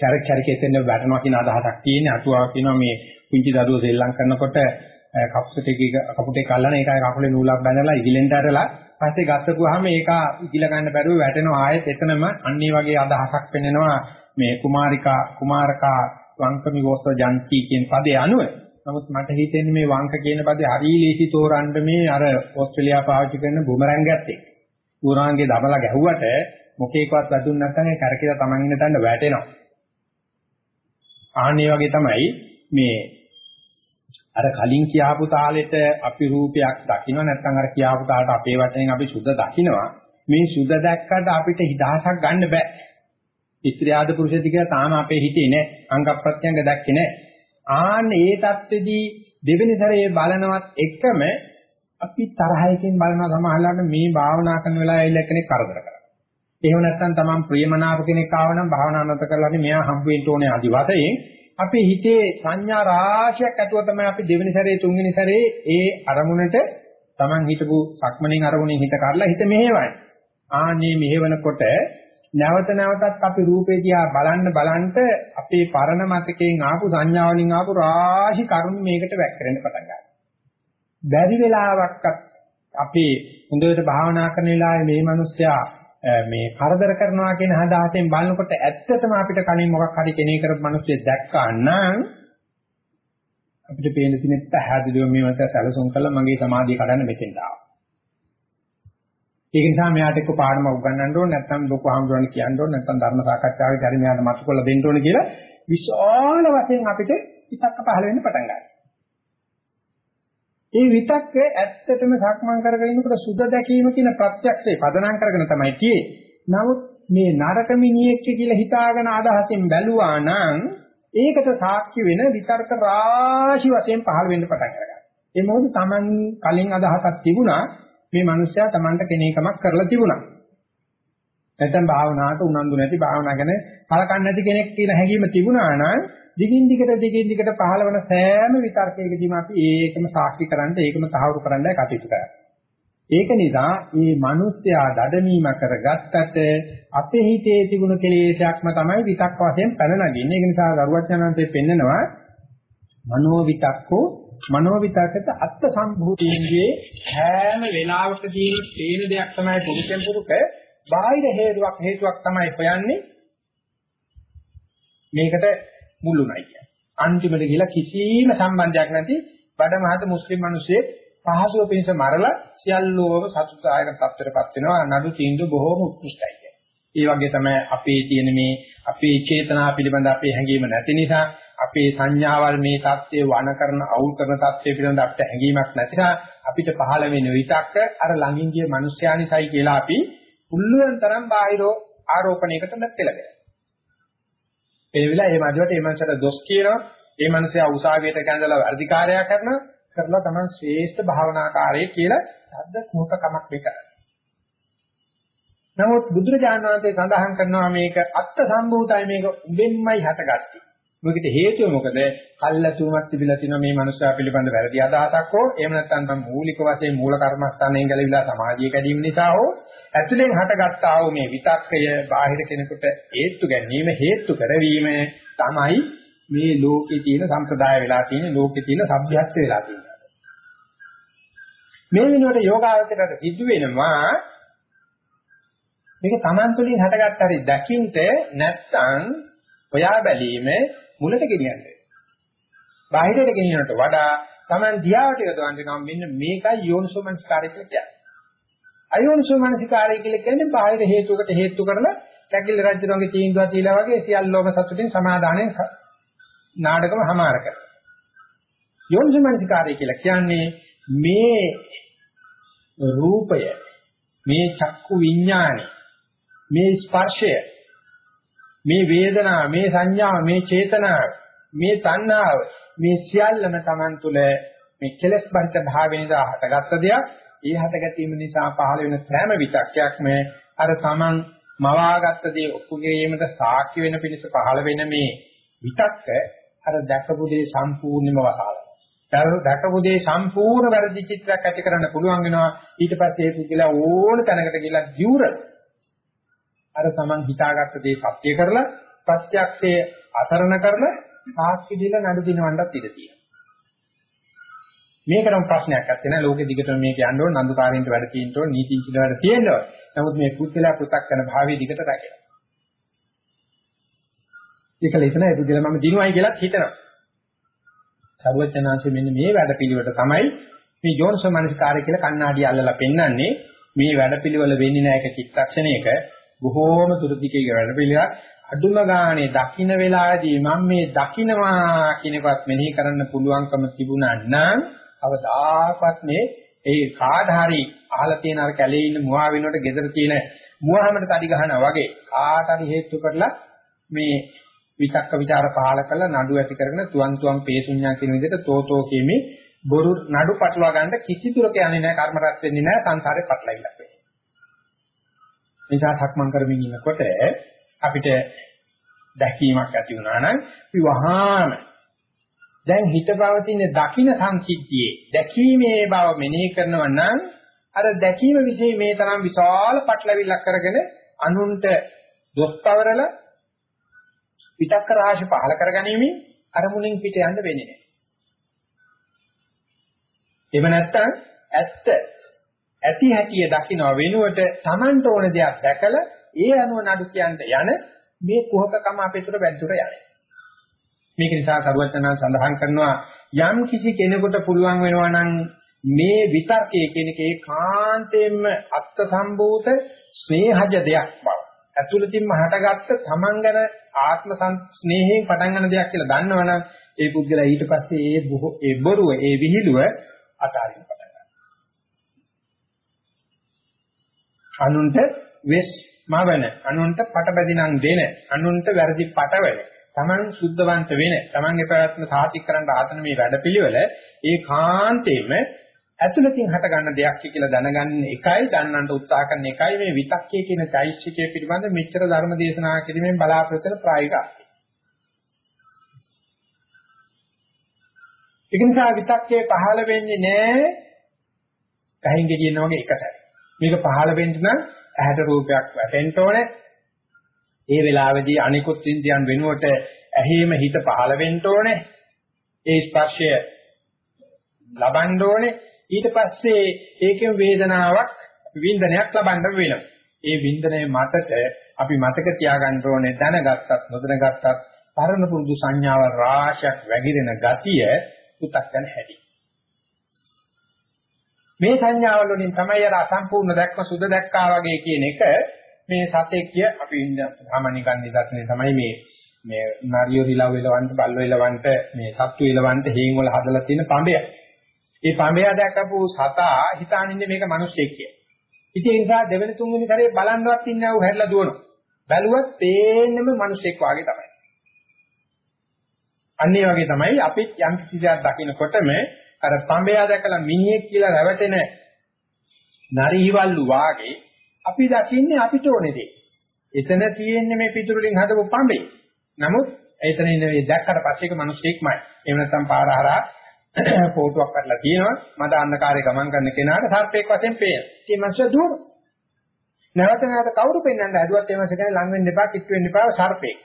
කැරක් කැරකෙතෙන් වැටෙනවා කියන අදහසක් තියෙන අතුවා කියනවා මේ පුංචි දරුවෝ සෙල්ලම් කරනකොට කපුටේ කපුටේ කල්ලාන ඒකයි කකුලේ නූලක් බැඳලා ඉගිලෙන්ට ඇරලා පස්සේ ගස්සපුවාම ඒක ඉගිල ගන්න බැරුව වැටෙනවා ආයෙත් එතනම අන්නේ වගේ අදහසක් පෙන්වනවා මේ කුමාරිකා කුමාරකා වංකමි වෝස්ස ජන්ති කියන පදේ අනුව නමුත් මට හිතෙන්නේ මේ වංක කියන පදේ හරි ලේසි තෝරන්න මේ අර ඕස්ට්‍රේලියාව පාවිච්චි කරන බුමරැංග ඇත්තේ. ඌරාංගේ දමලා ගැහුවට මොකේකවත් වැදුන් නැත්නම් ඒ කරකිලා Taman ඉන්න තැන වැටෙනවා. ආන්නේ වගේ තමයි මේ අර කලින් කියාපු තාලෙට අපි රූපයක් දකින්න නැත්නම් අර කියාපු තාලට අපේ වචනෙන් අපි සුද්ධ දකින්නවා. මේ සුද්ධ දැක්කට අපිට හිදහසක් ගන්න බෑ. ස්ත්‍රියාද පුරුෂයද කියලා තාම අපේ හිතේ නෑ. අංග ප්‍රත්‍යංග දැක්කේ නෑ. ආන්න ඒ தත්ත්වෙදී දෙවෙනි සැරේ බලනවත් එකම අපි තරහයකින් බලනවා සමහරවිට මේ භාවනා කරන වෙලාවේ ඇවිල්ලා කෙනෙක් කරදර කරනවා. එහෙම නැත්නම් තමන් ප්‍රියමනාප කෙනෙක් ආව නම් භාවනා නැත කරලානේ මෙයා හම්බ වෙන්න ඕනේ ආදි වශයෙන් අපි හිතේ සංඥා රාශියක් ඇතුව තමයි අපි දෙවෙනි සැරේ තුන්වෙනි සැරේ ඒ අරමුණට තමන් හිතපු සක්මණෙන් අරමුණෙන් හිත කරලා හිත මෙහෙවයි. ආන්නේ මෙහෙවනකොට නැවත නැවතත් අපි රූපේ දිහා බලන්න බලන්න අපේ පරණ මතකයෙන් ආපු සංඥාවලින් ආපු රාශි කරුණු මේකට වැක්කරෙන්න පටන් ගන්නවා. බැරි වෙලාවක්වත් අපි හොඳට භාවනා කරන වෙලාවේ මේ මිනිස්සයා මේ කරදර කරනවා කියන හදාසෙන් බලනකොට ඇත්තටම අපිට කලින් මොකක් හරි කෙනේ කරපු මිනිස්සෙක් දැක්කා නම් අපිට පේන තියෙන පැහැදිලිව මේ මත සැලසුම් කළා මගේ සමාධිය කඩන්න මෙතෙන්ට ආවා. ඒක නිසා මෙයාට එක්ක පාඩම උගන්වන්න ඕනේ නැත්නම් ලොකු ආම්දුරන් කියන්න ඕනේ නැත්නම් ධර්ම සාකච්ඡාවේ හරි මෙයාට මතු කරලා දෙන්න ඕනේ කියලා විශාල වශයෙන් අපිට විතක්ක පහළ වෙන්න පටන් ගන්නවා. ඒ විතක්ක ඇත්තටම සක්මන් කරගෙන ඉන්නකොට සුද දැකීම කියන ප්‍රත්‍යක්ෂේ පදනම් කරගෙන තමයි තියෙන්නේ. නමුත් මේ නරක මිනිහෙක් කියලා හිතාගෙන අදහසින් බැලුවා නම් ඒකට සාක්ෂි වෙන විතර්ක රාශි වශයෙන් පහළ වෙන්න පටන් ගන්නවා. ඒ මොකද Taman කලින් අදහසක් තිබුණා මේ මිනිස්සයා Tamanට කෙනේකමක් කරලා තිබුණා. නැත්නම් භාවනාවට උනන්දු නැති භාවනා ගැන කලකන්නේ නැති කෙනෙක් කියන හැඟීම තිබුණා නම් දිගින් දිගට දිගින් දිගට පහළවන සෑම විතර්කයකදීම අපි ඒකම සාක්ෂි කරන්න ඒකම තහවුරු කරන්නයි කටයුතු කරන්නේ. ඒක නිසා මේ මිනිස්යා දඩමීම කරගත්තට අපේ හිතේ තිබුණු කෙලෙසයක්ම තමයි විතක් වශයෙන් පැන නගින්නේ. ඒක නිසා ගරුවචනන්තේ පෙන්නනවා මනෝ විතක්කෝ මනෝ විතක්කත අත්ත් සම්භූතියේ හැම වෙලාවකදීම තේන දෙයක් තමයි පුරුෂෙන් පුරුක බාහිර හේතුවක් හේතුවක් තමයි හොයන්නේ මේකට මුල්ුණයි කියන්නේ. අන්තිමට ගිහලා කිසිම සම්බන්ධයක් නැති බඩමහත මුස්ලිම් මිනිස්සෙක් පහසුව පිණිස මරලා සියල්ලෝම සතුටායක තත්ත්වයටපත් වෙනවා නඩු තීන්දුව බොහෝම උත්කෘෂ්ටයි කියන්නේ. ඒ වගේ තමයි අපේ තියෙන මේ අපේ චේතනා පිළිබඳ අපේ හැඟීම නැති නිසා අපේ සංඥාවල් මේ தත්ත්වයේ වණ කරන අවුල් කරන தත්ත්වයේ පිළිබඳ අපිට හැඟීමක් නැති නිසා අපිට පහළ වෙන විතක්ක අර ළඟින් ගිය මිනිස්යානිසයි කියලා අපි උල්ලුවන් තරම් බාහිරෝ ආරෝපණයකට නැත්ලගෙන. ඒ වෙලාව මේ මදිවට මේ මනසට දොස් කියනවා, මේ මනසයා උසාවියට කැඳලා අධිකාරයක් කරනවා, කරලා තමයි ශ්‍රේෂ්ඨ භාවනාකාරයෙක් කියලා සද්ද කුහකකමක් මේ කරන්නේ. නමුත් බුදුරජාණන් වහන්සේ සඳහන් කරනවා මේක අත්ත සම්භූතයි මේක උඹෙන්මයි හටගත්තේ. මොකද හේතුව මොකද? කල්ලාතුමක් තිබිලා තියෙන මේ මනුස්සයා පිළිබඳ වැරදි අදහසක් හෝ එහෙම නැත්නම් මූලික වශයෙන් මූල කර්මස්ථානයෙන් ගැලවිලා සමාජීය කැදීම නිසා හෝ ඇතුලෙන් හටගත්තා වූ මේ විතක්කය බාහිර කෙනෙකුට හේතු ගැනීම හේතු කරවීම තමයි මේ ලෝකේ තියෙන සම්ප්‍රදාය වෙලා තියෙන ලෝකේ තියෙන සભ્યත්ව වෙලා තියෙනවා. මේ වෙනුවට යෝගාවචරයට සිද්ධ වෙනවා මේක Taman තුලින් හටගත්ත හරි දකින්ට නැත්තම් ඔයා බැලීම මුලට ගෙනියන්නේ. බාහිරට ගෙනියනට වඩා Taman දියාවට යොදවන්න නම් මෙන්න මේකයි යෝනිසෝමනස්කාරය කියලා කියන්නේ. අයෝනිසෝමනස්කාරය කියලා කියන්නේ බාහිර හේතුවකට හේතු කරලා කැකිල රජුගේ තීන්දුවක් තියලා වගේ සියල්ලෝම සතුටින් සමාදානෙන් නාටකම හමාර කරනවා. යෝනිසෝමනස්කාරය කියලා කියන්නේ මේ රූපය මේ චක්කු විඥානය මේ ස්පර්ශය මේ වේදනාව මේ සංඥාව මේ චේතනාව මේ තණ්හාව මේ සියල්ලම Taman තුල මේ කෙලස් බරිත භාවයෙන් හටගත්ත දෙයක් ඒ හටගැතීම නිසා පහළ වෙන ප්‍රේම විතක්යක්ම අර Taman මවාගත්ත දේ ඔප්පු කිරීමට සාක්ෂි වෙන පිණිස පහළ වෙන මේ විතක්ක අර දැකපු දේ සම්පූර්ණයෙන්ම වසාලනවා. දැකපු දේ සම්පූර්ණ වැරදි චිත්‍රයක් ඇති කරන්න පුළුවන් වෙනවා. ඊට පස්සේ ඒක කියලා ඕන තැනකට ගිහලා ජීවර අර Taman හිතාගත්ත දේ සත්‍ය කරලා ප්‍රත්‍යක්ෂයේ අතරණ කරලා සාක්ෂි දීලා නඩු දිනවන්නත් ඉඩ තියෙනවා. මේකටම ප්‍රශ්නයක් නැත්තේ නෑ ලෝකෙ දිගටම මේක යන්න ඕන නන්දුකාරින්ට වැඩ තියෙන්න ඕන නීතිඥ වැඩ තියෙන්න ඕන. නමුත් මේ පුද්ගලයා පෘ탁 කරන භාවයේ දිගට රැකෙනවා. ඒකල එතන ඒ පුද්ගලයා මම දිනුවයි කියලා හිතනවා. සර්වඥාන්සේ මෙන්න මේ වැඩ පිළිවෙලට තමයි මේ යෝනිසෝ මනසිකාරය කියලා කණ්ණාඩිය අල්ලලා පෙන්වන්නේ මේ වැඩ පිළිවෙල වෙන්නේ නැහැ එක චිත්තක්ෂණයක බොහෝම තුරුතිකේ වැඩ පිළිවෙල අදුම ගානේ දකින්න වෙලාවේදී මම මේ දකින්නවා කියනවත් මෙනෙහි කරන්න පුළුවන්කම තිබුණා නම් අවදාපත් මේ ඒ කාඩ හරි අහලා තියෙන අර කැලේ ඉන්න මුවා වෙනකොට ගෙදර තියෙන මුවාමකට තඩි ගහනවා වගේ. කාට හරි හේතු කරලා මේ විතක්ක ਵਿਚාර පහල කරලා නඩු ඇති කරගෙන තුවන් තුවන් පේසුඤ්ඤා කියන විදිහට තෝතෝ කීමේ. බොරු නඩු පටලවා ගන්න කිසි දුරක යන්නේ නැහැ කර්ම රැස් වෙන්නේ නැහැ සංසාරේ පටලවිලා වෙන්නේ. නිසා සක්මන් කරමින් ඉන්නකොට අපිට දැකීමක් ඇති වුණා නම් අපි වහාම දැන් හිත පවතින දකින්න සංසිද්ධියේ දැකීමේ බව මෙනෙහි කරනවා නම් අර දැකීම વિશે මේ තරම් විශාල පටලවිල්ලක් කරගෙන අනුන්ට දොස්තරවල පිටක්ක රාශි පහල කරගැනීමෙන් අරමුණින් පිට යන්න වෙන්නේ නැහැ. එහෙම නැත්නම් ඇත්ත ඇති හැටිය දකින්න වෙනුවට Tamanට ඕන දෙයක් දැකලා ඒ අනුව නඩු කියන්න යන මේ කුහකකම අපේ තුර වැද්දුර යන්නේ. මේක නිසා සරුවචනා සඳහන් කරනවා යම් කිසි කෙනෙකුට පුළුවන් වෙනවා නම් මේ විතර්කයේ කියන එක ඒකාන්තයෙන්ම අත්ත් සම්භූත ස්නේහජ දෙයක් බව. ඇතුළතින්ම හටගත්ත තමන් ගැන ආත්ම ස්නේහයෙන් පටන් ගන්න දෙයක් කියලා දන්නවනම් ඒ පුද්ගලයා ඊට පස්සේ ඒ බොහෝ ඒ බොරුව ඒ විහිළුව අතාරින්න පටන් ගන්නවා. අනුන්ට වෙස් මවන අනුන්ට පටබැදිනම් දෙන අනුන්ට වැරදි පටවන තමන් සුද්ධවන්ත වෙන තමන්ගේ පැවැත්ම සාතික කරන්න ආතන මේ වැඩපිළිවෙල ඒ කාන්තේම ඇතුළතින් හට ගන්න දෙයක් කියලා දැනගන්න එකයි දන්නන්ට උත්සාහ කරන එකයි මේ විතක්කේ කියන চৈতසිකයේ පිළිබඳ මෙච්චර ධර්ම දේශනා කිරීමෙන් බලාපොරොත්තු වෙන ප්‍රායෝගික ඒක නිසා විතක්කේ පහළ වෙන්නේ නැහැ කහින් ගෙඩියන වගේ එකසැරේ. මේක පහළ වෙන්න නම් ඇහැට රූපයක් වැටෙන්න ඕනේ. ඒ වෙලාවේදී අනිකුත් ඉන්ද්‍රියන් වෙනුවට ඇහිම හිත පහළ වෙන්න ඕනේ. ඒ ස්පර්ශය ලබන්න ඕනේ. ඊට පස්සේ ඒකෙන් වේදනාවක් වින්දනයක් ලබන්න වෙනවා. ඒ වින්දනයේ මතට අපි මතක තියාගන්න ඕනේ දැනගත්තත් නොදැනගත්තත් පරණ පුරුදු සංඥාව රාශියක් වැగిරෙන ගතිය පුතක් යන හැටි. මේ සංඥාවල වලින් තමයි අර අසම්පූර්ණ දැක්ම සුද දැක්කා වගේ කියන එක මේ සතෙක්ය අපි සාමාන්‍ය ගන්න දර්ශනේ තමයි මේ මේ නරියෝ හිලව වෙලවන්ට බල්ලෝ වෙලවන්ට මේ සත්තු වෙලවන්ට හේන් වල හදලා තියෙන පඹය. මේ පඹය දැකපු සතා හිතානින්නේ මේක මිනිස්සෙක් කියලා. ඉතින් ඒ නිසා දෙවෙනි තුන්වෙනි සැරේ බලන්නවත් ඉන්නව හැරිලා දුවනවා. බැලුවත් පේන්නම මිනිස්සෙක් වාගේ තමයි. අන්න ඒ වගේ තමයි අපිත් යම් කිසි දෙයක් දකිනකොටම අර පඹයා දැකලා මිනිහෙක් කියලා රැවටෙන නරිහිවල්ලු වාගේ අපි දකින්නේ අපිට ඕනේ දේ. එතන තියෙන්නේ මේ පිටුරුලින් හදපු පඹේ. නමුත් එතන ඉන්නේ දැක්කට පස්සේ ඒක මිනිස්සෙක්මයි. එහෙම නැත්නම් පාර හරහා [CLEARS THROAT] ෆෝටෝවක් කරලා තියෙනවා. මද අන්ධකාරයේ ගමන් කරන කෙනාට සර්පෙක් වශයෙන් පේනවා. ඉතින් මිනිස්සු දුවනවා. නැවත නැවත කවුරු පෙන්වන්න හදුවත් ඒ මිනිස්සු කියන්නේ ලං වෙන්න එපා, කිට් වෙන්න එපා සර්පෙක්.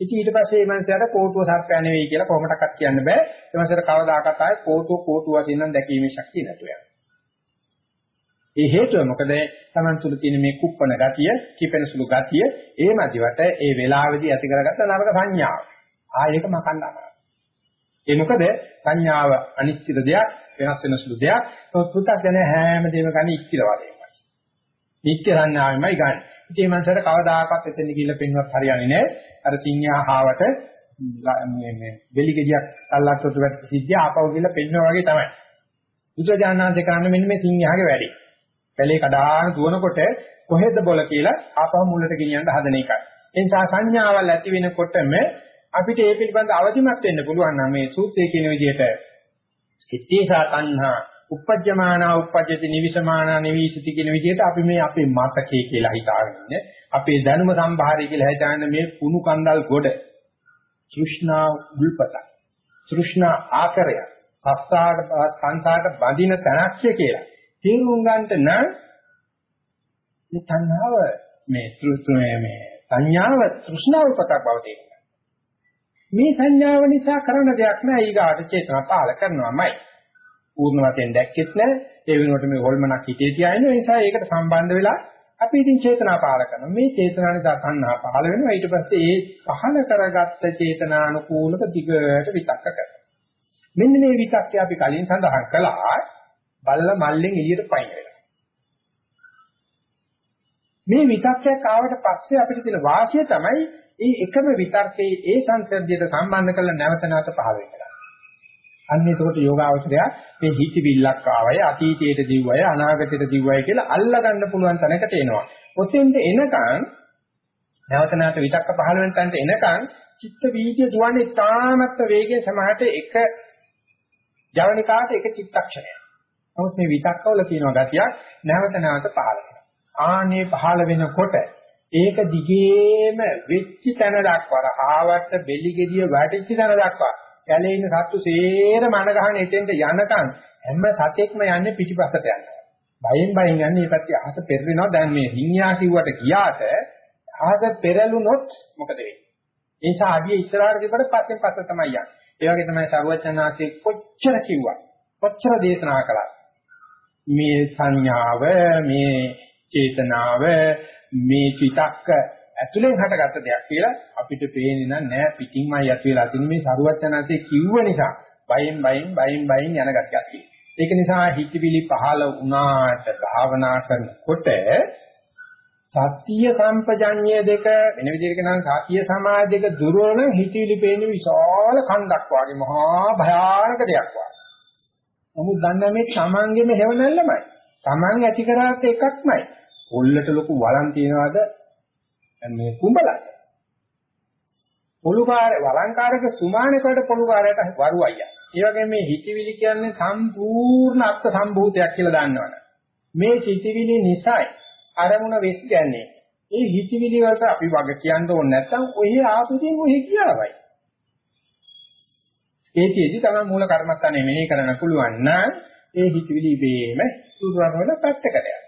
ඉතින් ඊට පස්සේ මේ මනසට කෝටුව සර්පයා නෙවෙයි කියලා කොහොමඩක්වත් කියන්න බෑ. ඒ මනසට කවදාකවත් ආයේ කෝටුව කෝටුව වශයෙන් නම් දැකීමේ ශක්තිය නැතුව යනවා. ඒ හේතුව මොකද Taman තුල තියෙන මේ කුප්පන ගතිය, කිපෙන සුළු ගතිය, ඒ මැදිවට ඒ වෙලාවේදී ඇති කරගත්ත නරක සංඥාව. ආයෙක මකන්න අමාරුයි. ඒ මොකද සංඥාව අනිත්‍ය දෙයක්, වෙනස් වෙන සුළු දෙයක්. පුතක් ගැන හැමදේම ගන්නේ ඉස්තිර වශයෙන්මයි. නිත්‍ය සංඥාවෙමයි ගන්න. ඉතින් මේ මනසට කවදාකවත් එතන ගිහිල්ලා පෙන්වත් හරියන්නේ නැහැ. අර සිංහා හාවට මේ මේ වෙලි ගෙඩියක් අල්ලත්තොත් වැට සිද්ධිය ආපහු ගිහිල්ලා පෙන්වනවා වගේ තමයි. බුදුජානනාංශ කරන්නේ මෙන්න මේ සිංහාගේ වැඩි. පැලේ කඩාන දුවනකොට කොහෙද බොල කියලා ආපහු මුලට ගෙනියන්න හදන එකයි. ඒ නිසා සංඥාවල් ඇති වෙනකොටම අපිට ඒ පිළිබඳ අවදිමත් වෙන්න පුළුවන් නම් මේ සූත්‍රයේ කියන විදිහට ඉත්තේසා තණ්හා uppajjamana uppajjati nivisamana nivisati කියන විදිහට අපි මේ අපේ මතකයේ කියලා හිතාගෙන ඉන්නේ අපේ දැනුම සම්භාරය කියලා හිතාගෙන මේ කුණු කන්දල් ගොඩ. තෘෂ්ණා උල්පත තෘෂ්ණා ආකරය සස්සාට සංසාරට බඳින තනක්ය කියලා. තේරුම් ගන්නට නම් මේ තණ්හාව මේ තෘෂ්ණාව මේ සංඥාව තෘෂ්ණා උල්පතක් බව තේරුම් මේ සංඥාව නිසා කරන දෙයක් නෑ. ඊගාට චේතනා පාල කරනවාමයි. පූර්ණ වශයෙන් දැක්කෙත් නැහැ. ඒ වෙනුවට මේ හොල්මනක් හිතේ තියාගෙන ඒ නිසා ඒකට සම්බන්ධ වෙලා අපි ඉතින් චේතනා පාල කරනවා. මේ චේතනා නිසා තණ්හා පහළ වෙනවා. ඊට පස්සේ ඒ පහළ කරගත්ත චේතනානුකූලව දිගට විතක්ක කරනවා. මෙන්න මේ විතක්කය අපි කලින් සඳහන් කළා. බල්ල මල්ලෙන් එළියට පයින් වෙනවා. මේ විතක්කයක් ආවට පස්සේ අපිට තියෙන වාසිය තමයි ඒ එකම විතර්කයේ ඒ සංසර්ගයට සම්බන්ධ කරලා නැවත නැවත පහළ වෙනවා. අන්න ඒකට යෝගාවචරය මේ හිතවිල්ලක් ආවය අතීතයට දිව්වය අනාගතයට දිව්වය කියලා අල්ලා ගන්න පුළුවන් තැනකට එනවා. ඔතෙන්ට එනකන් නැවත නැවත විතක්ක පහළ වෙන තැනට එනකන් චිත්ත වීදිය දුවන්නේ තාමත් වේගයෙන් සමහරට එක ජවනිකාට එක චිත්තක්ෂණයක්. නමුත් මේ විතක්කවල තියෙන ගතියක් නැවත නැවත පහළ වෙනවා. ආනේ පහළ වෙනකොට ඒක දිගේම වෙච්ච තැන දක්වා ආවට බෙලි ගෙඩිය වැටිච්ච තැන දක්වා කැලේ ඉන්න සත්තු සේරම අණ ගහන එතෙන්ට යනකම් හැම සතෙක්ම යන්නේ පිටිපස්සට යනවා. බයෙන් බයෙන් යන්නේ මේ පැත්තේ අහස පෙරෙනවා. දැන් මේ හිඤ්ඤා කිව්වට ගියාට අහස පෙරළුනොත් මොකද වෙන්නේ? ඒ නිසා අඩිය ඉස්සරහට ගිහපට පස්සෙන් පස්ස තමයි යන්නේ. ඒ වගේ තමයි සර්වචනාසේ කොච්චර කිව්වා. කොච්චර දේශනා කළා. මේ සංඥාව, මේ චේතනාව, මේ චිතක්ක ඇතුලෙන් හටගත්ත දෙයක් කියලා අපිට පේන්නේ නැහැ පිටින්මයි ඇති වෙලා තියෙන මේ සරුවත් යනanse කිව්ව නිසා බයෙන් බයෙන් බයෙන් බයෙන් යන ගතියක් තියෙනවා. ඒක නිසා හිතවිලි පහළ වුණාට භාවනා කරනකොට සත්‍ය සම්පජඤ්ඤය දෙක වෙන විදිහට කියනවා සත්‍ය සමාධි දෙක දුර්වල නම් හිතවිලි පේන විශාල කන්දක් වගේ මහා භයානක දෙයක් වගේ. නමුත් දන්න මේ තමන්ගේම හේවණල්ලමයි. තමන් ඇති කරාත් එකක්මයි. පොල්ලට ලොකු වලන් තියනවාද මේ කුඹලට. පොළුකාර වලංකාරක සුමානකට පොළුකාරයට වරුවයිය. ඒ වගේ මේ හිතවිලි කියන්නේ සම්පූර්ණ අර්ථ සම්භූතයක් කියලා දන්නවනේ. මේ හිතවිලි නිසායි අරමුණ වෙස් ගන්නේ. ඒ හිතවිලි වලට අපි වග කියන්න ඕනේ නැත්නම් ඔය ආපුදින් ඔය කියලාවයි. ඒකෙදි තමයි මූල කර්මස්ථානේ මෙහෙ කරන්න පුළුවන් නම් ඒ හිතවිලි වේම සූදුවන වල පැත්තකට යනවා.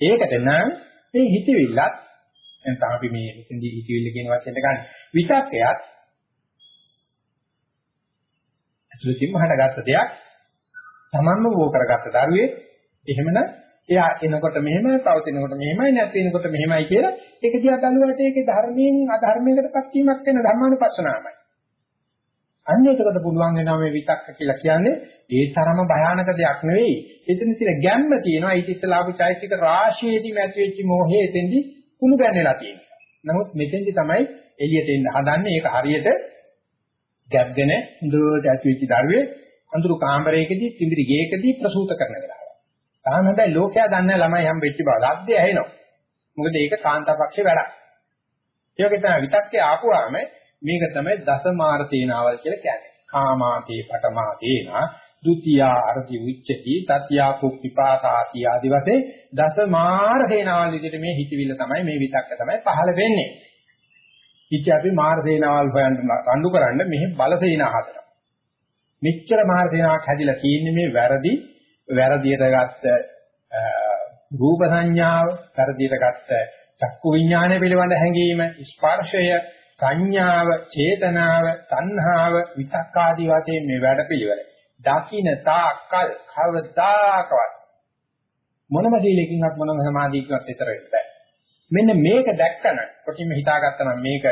ඒකට නම් මේ හිතවිල්ලත් නැත්නම් අපි මේ මෙතෙන්දී හිතවිල්ල කියන වචනයට ගන්න විතක්කයත් ඇතුළතින්ම හටගත්ත දෙයක් තමන්ම වෝ කරගත්ත දරුවේ එහෙමනම් එයා එනකොට මෙහෙමයි පවතිනකොට මෙහෙමයි නැති වෙනකොට මෙහෙමයි කියලා ඒක දිහා බලුවට ඒකේ ධර්මයෙන් අධර්මයකටපත් වීමක් වෙන ධර්මානුපස්සනාවයි. අන්න ඒකට පුළුවන් වෙනවා මේ විතක්ක කියලා කියන්නේ ඒ තරම භයානක දෙයක් නෙවෙයි. එතන තියෙන ගැම්ම තියෙනවා ඊට ඉස්සලා අපි චෛසික රාශියේදී ඇති වෙච්ච මොහේ එතෙන්දි කුණු ගැන්නලා තියෙනවා. නමුත් මෙතෙන්දි තමයි එළියට එන්න හදන්නේ ඒක හරියට ගැබ්ගෙන හොඳට ඇති වෙච්ච දරුවේ අඳුරු කාමරයකදී තිඹිරි ගේකදී ප්‍රසූත කරන වෙලාව. තාම හැබැයි ලෝකයා දන්නේ ළමයි හම් වෙච්ච බව. ලද්දේ ඇහෙනවා. මොකද ඒක කාන්තාපක්ෂේ වැඩක්. ඒ වගේ තමයි විතක්කේ ආපුවාම මේක තමයි දසමාර තේනාවල් කියලා කියන්නේ. කාමාතේ පඨමා තේනා ဒ ුතියා අර්ධි උච්චති තත්‍යා කුප්පිපාසාති ආදි වශයෙන් දසමාර තේනාවල් විදිහට මේ හිතවිල්ල තමයි මේ විතක්ක තමයි පහළ වෙන්නේ. ඉච්ඡා අපි මාර තේනාවල් හොයන්න රණ්ඩු කරන්න මෙහි බල තේනා හතර. මෙච්චර මාර තේනාවක් හැදිලා තියෙන්නේ මේ වැරදි වැරදියට ගත්ත රූප සංඥාව, වැරදියට ගත්ත චක්කු විඥානය පිළිබඳ හැඟීම, ස්පර්ශය, සංඥාව, චේතනාව, තණ්හාව, විතක්කාදී වශයෙන් මේ වැඩ පිළිවෙල. දකින්න තාකල් කවදාකවත් මොනම සීලකින්වත් මොනම සමාධියකින්වත් ඊතර වෙන්න බෑ. මෙන්න මේක දැක්කම කොටින්ම හිතාගත්තා නම් මේක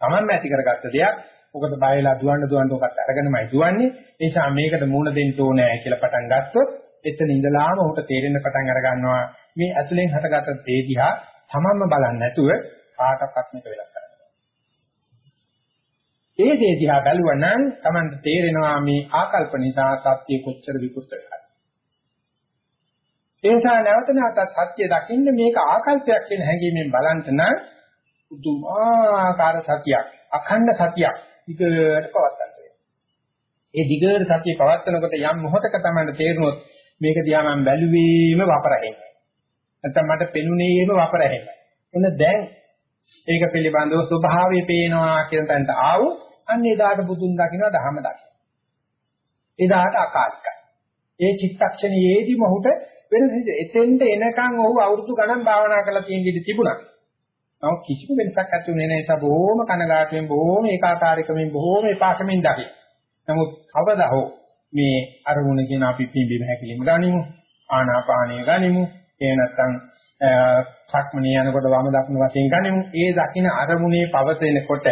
Taman ඇති කරගත්ත දෙයක්. මොකද බයලා දුවන්න දුවන්න ඔකට අරගෙනමයි දුවන්නේ. ඒ නිසා මේකට මූණ දෙන්න ඕනේ කියලා පටන් ගත්තොත් එතන ඉඳලාම ඔහුට තේරෙන්න පටන් අර ගන්නවා මේ ඇතුලෙන් හටගත්ත දේ දිහා තමන්ම බලන්නේ නැතුව කාටවත් මේක වෙනස් කරන්න. ඒ දේ දිහා බැලුවා නම් තමන්ට තේරෙනවා මේ ආකල්ප නිසා සත්‍ය කොච්චර විකෘත වෙලාද. ඒ නිසා නැවත නැවතත් සත්‍ය දකින්න මේක ආකල්පයක් කියන හැඟීමෙන් බලන්ත නම් උතුමාකාර සතියක් අඛණ්ඩ සතියක් දිගට පවත්තන්න වෙනවා. ඒ දිගට සතිය පවත්නකොට යම් මොහොතක තමයි තේරුනොත් මේක දිහා මම බැලුවේම වපරහෙන්නේ. නැත්තම් මට පෙනුනේම වපරහෙන්නේ. එන්න දැන් ඒක පිළිබඳව ස්වභාවය පේනවා කියන තැනට ආවොත් අන්න එදාට බුදුන් දකින්නවා ධහම දකින්න. එදාට අකාලිකයි. ඒ චිත්තක්ෂණයේදී මොහුට වෙනස එතෙන්ට එනකන් ඔහු අවුරුදු ගණන් භාවනා කරලා තියෙන ඉඳි තිබුණා. නමුත් කිසිම වෙනසක් ඇති වුණේ නැහැ. ඒ නිසා බොහොම කනගාටුවෙන් බොහොම ඒකාකාරීකමින් බොහොම එපාකමින් දකින්න. නමුත් කවදා හෝ මේ අරමුණ කියන අපි පිම්බීම හැකිලිම ගනිමු ආනාපානිය ගනිමු එහෙ නැත්නම් සක්මණේ යනකොට වම දකුණු වශයෙන් ගනිමු ඒ දකින්න අරමුණේ පවතිනකොට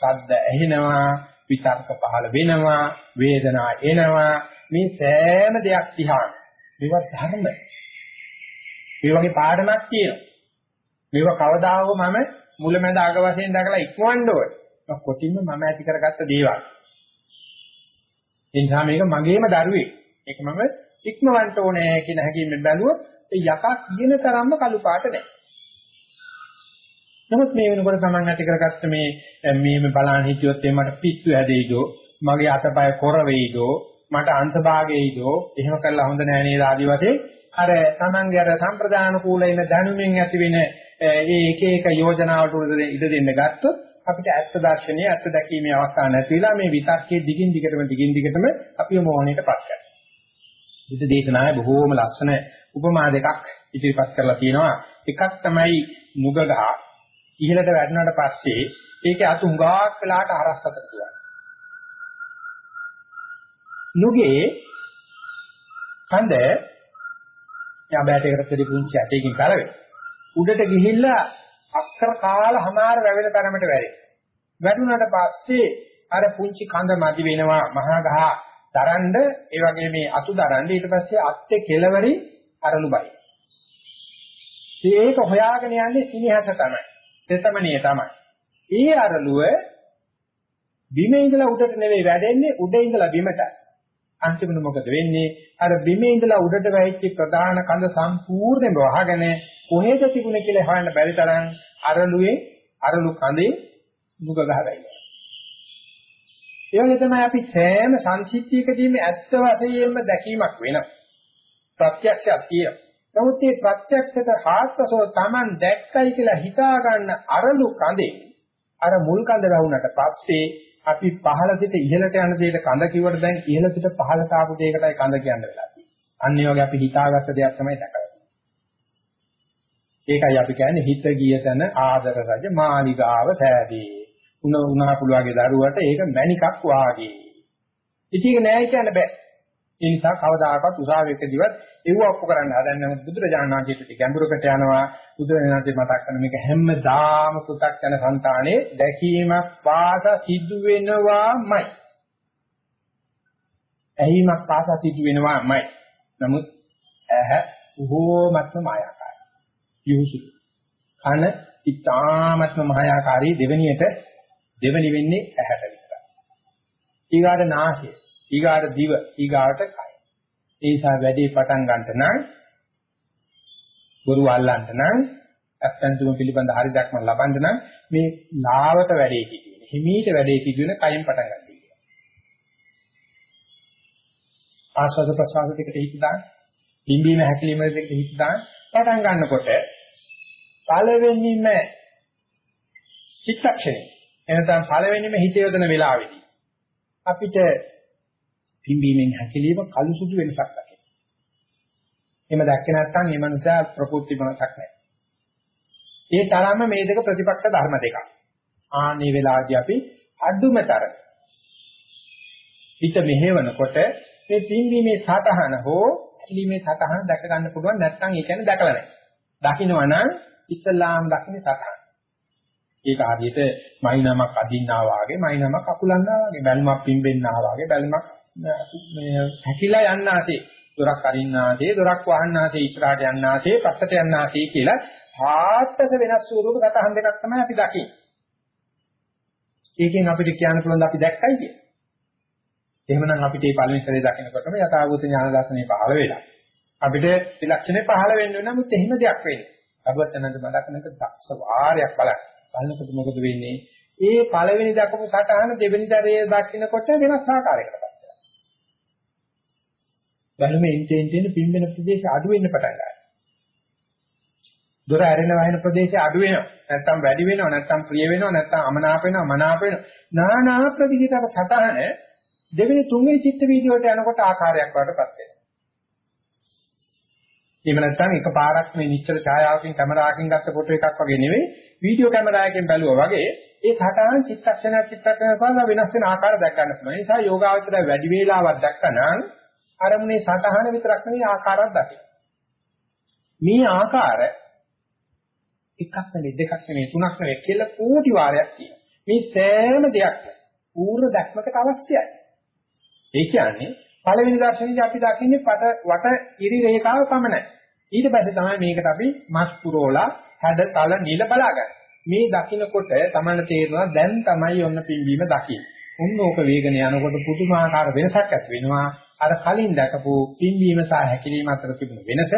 සද්ද ඇහෙනවා විතර්ක පහළ වෙනවා වේදනා එනවා. මේ සෑම දෙයක් දිහා මේවා ධර්ම. මේ වගේ පාඩමක් තියෙනවා. මේවා කවදාහෝ මම මුලමඳ අග වශයෙන් දැකලා ඉක්මවන්න ඕනේ. කොටින්ම මම ඇති කරගත්ත දේවල්. ඒ නිසා මේක මගේම දරුවේ. ඒක මම ඉක්මවන්න ඕනේ කියන හැඟීමෙන් බැලුවොත් ඒ යකා කියන තරම්ම කළු පාට නැහැ. නමුත් මේ වෙනකොට Taman ඇති කරගත්ත මේ මේ බලන්න හිටියොත් ඒ මට පිස්සු හැදෙයිදෝ මගේ අතපය කොර වෙයිදෝ මට අන්තභාගයේදෝ එහෙම කළා හොඳ නෑ නේද ආදි වශයෙන් අර Tamanගේ අර සම්ප්‍රදාන කූල එන දැනුමින් ඇති වෙන ඒ එක එක යෝජනාවලට ඉඩ දෙන්න ගත්තොත් අපිට ඇත්ත දර්ශනීය ඇත්ත දැකීමේ අවස්ථාවක් නැතිලා මේ විතක්කේ දිගින් දිගටම දිගින් දිගටම අපිව මොහොනේටපත් කරනවා. බුද්ධ දේශනාවේ බොහෝම ලස්සන උපමා දෙකක් ඉදිරිපත් කරලා තියෙනවා. එකක් තමයි නුග ගහ ඉහළට වැටුණාට පස්සේ ඒකේ අතු හුඟක් වෙලාට අරස්සතට පුළුවන්. නුගේ කඳ යා බෑටයකට දෙවි පුංචි ඇටයකින් කරවේ. උඩට ගිහිල්ලා අක්කර කාලා හමාර වැවෙන තරමට වැරේ. වැටුණාට පස්සේ අර පුංචි කඳ මදි වෙනවා මහා ගහ දරන්න ඒ වගේ මේ අතු දරන්න ඊට පස්සේ අත්තේ කෙලවරි අරලු බයි. ඒක හොයාගෙන යන්නේ සිනහස තමයි. තෙතමනිය තමයි. ඒ අරලුව බිමේ ඉඳලා උඩට නෙවෙයි වැඩෙන්නේ උඩ ඉඳලා බිමට. අන්තිමට මොකද වෙන්නේ? අර බිමේ ඉඳලා උඩට වැහිච්ච ප්‍රධාන කඳ සම්පූර්ණයෙන්ම වහගෙන කොහෙද තිබුණේ කියලා හොයන්න බැරි තරම් අරලුවේ අරලු කඳේ මුග ගහගයි. ඒ වගේ තමයි අපි සෑම සංසිද්ධියකදීම ඇත්ත වශයෙන්ම දැකීමක් වෙනවා. ප්‍රත්‍යක්ෂයක් තියෙනවා. නමුත් මේ ප්‍රත්‍යක්ෂයට හාත්පසව Taman දැක්කයි කියලා හිතා ගන්න අරලු කඳේ අර මුල් කඳ වැහුණට පස්සේ අපි පහළ සිට ඉහළට යන දෙයට කඳ කිව්වට දැන් ඉහළ සිට පහළට ආපු දෙයකටයි කඳ කියන්න වෙලා තියෙන්නේ. අන්න ඒ වගේ අපි හිතාගත්ත දෙයක් තමයි දැකලා ඒකයි අපි කියන්නේ හිත ගිය තැන ආදර රජ මාලිගාව සෑදී. උන උනා පුළුවන්ගේ දරුවට ඒක මැණිකක් වාගේ. ඉතින් ඒක නෑ කියන්න බෑ. ඒ නිසා කවදාකවත් උසාවියකදීවත් ඒව ඔප්පු කරන්න හදන්නේ නැහැ. බුදුරජාණන් වහන්සේ පිට ගැඹුරකට යනවා. බුදුරජාණන්සේ මතක් කරන මේක හැමදාම පු탁 යන సంతානේ දැකීමක් පාස සිදු වෙනවාමයි. ඇහිීමක් පාස සිදු වෙනවාමයි. නමුත් ඇහ බොහෝමත්ම මායාකාරයි. යොහුසු. කන ඉතාමත්ම මායාකාරී දෙවණියට දෙවණි වෙන්නේ ඇහැට විතරයි. ඊගාට නාසය ඊගාට දිව ඊගාට කය. ඒ නිසා වැඩේ පටන් ගන්නට නම් ගුරු අල්ලන්න නම් අස්තන්තුම පිළිබඳ හරි දක්ම ලබන්න නම් මේ ලාවට වැඩේ කිදුවේ. හිමීට වැඩේ කිදුවෙන කයෙන් පටන් ගන්න කියලා. ආස්වාද ප්‍රසආස දෙකට හිත දාන්න. බිම්බීම හැකිලිම දෙකට හිත දාන්න. පටන් ගන්නකොට පළවෙනිම චිත්තක්ෂණය එනතම් පළවෙනිම හිත යොදන වෙලාවේදී අපිට පිම්බීමෙන් හැකිලිම කළු සුදු වෙනසක් දකිනවා. එහෙම දැක්කේ නැත්නම් මේ මනුස්සයා ප්‍රකෘති මනසක් නැහැ. ඒ තරම්ම මේ දෙක ප්‍රතිපක්ෂ ධර්ම දෙකක්. ආනේ වෙලාවදී අපි අඩුමතර හිත මෙහෙවනකොට මේ පිම්බීමේ සතහන හෝ හැකිලිමේ සතහන දැක ගන්න පුළුවන් නැත්නම් ඒ කියන්නේ දැකලා නැහැ. දකින්නවා නම් ඉස්ලාම් දකින්නේ සතහන. ඒක හරියට මයිනමක් අදින්නා වාගේ මයිනමක් අකුලන්නා වාගේ බැලුමක් පිම්බෙන්නා වාගේ බැලුමක් මේ හැකිලා යන්නාසේ දොරක් අරින්නාසේ දොරක් වහන්නාසේ ඉස්සරහට යන්නාසේ පස්සට යන්නාසේ කියලා ආත්මක වෙනස් ස්වරූප ගතහන් දෙකක් තමයි අපි දකින්නේ. ඒකෙන් අපිට කියන්න පුළුවන් අපි දැක්කයි කිය. එහෙමනම් අපිට මේ පළවෙනි සැරේ දකිනකොටම යථාභූත ඥාන දර්ශනේ පහළ වෙලා. අපිට ත්‍රිලක්ෂණේ පහළ වෙන්න වෙන නමුත් එහෙම දෙයක් වෙන්නේ. අබවතනන්ද බලකනක දක්ෂ වාරයක් බලන්න. බලනකොට මොකද වෙන්නේ? ඒ පළවෙනි දක්වපු සටහන දෙවෙනි දරේ දකින්නකොට වෙනස් ආකාරයකට බැලුමේ එන්ටෙන් තියෙන පිම්බෙන ප්‍රදේශය අඩු වෙන්න පටන් ගන්නවා. දොර ඇරෙන වහින ප්‍රදේශය අඩු වෙනවා. නැත්තම් වැඩි වෙනවා, නැත්තම් ප්‍රිය වෙනවා, නැත්තම් අමනාප වෙනවා, මනාප වෙනවා. නානා ප්‍රතිචිතක සතහන දෙවෙනි තුන්වෙනි චිත්ත වීදියෝට යනකොට ආකාරයක් වඩටපත් වෙනවා. එහෙම නැත්නම් එකපාරක් මේ නිශ්චල ඡායාවකින් කැමරාවකින් ගත්ත ෆොටෝ එකක් වගේ නෙවෙයි වීඩියෝ කැමරාවකින් බැලුවා වගේ ඒ සටහන් චිත්තක්ෂණ චිත්තක්ෂණ පාස වෙනස් වෙන ආකාර දැක් ගන්න පුළුවන්. ඒ නිසා යෝගාවචරය වැඩි වේලාවක් දැක්කනම් අරමුණේ සටහන විතරක් නෙවෙයි ආකාරයක් දකින්න. මේ ආකාර එකක් නෙවෙයි දෙකක් නෙවෙයි තුනක් නෙවෙයි කියලා කෝටි වාරයක් තියෙනවා. මේ සෑම දෙයක්ම පූර්ණ දැක්මකට අවශ්‍යයි. ඒ කියන්නේ පළවෙනි දර්ශනයේදී අපි දකින්නේ පට වට ඉරි රේඛාව පමණයි. ඊට පස්සේ තමයි මේකට අපි මස් පුරෝලා හැඩ තල නිල බලාගන්නේ. මේ දකින්නකොට තමයි තේරෙනවා දැන් තමයි ඔන්න පිම්බීම දකින්නේ. උන් ඕක වේගන යනකොට පුදුමාකාර වෙනසක් ඇති වෙනවා. අර කලින් දැකපු පිම්බීම සහ හැකිලිම අතර තිබුණ වෙනස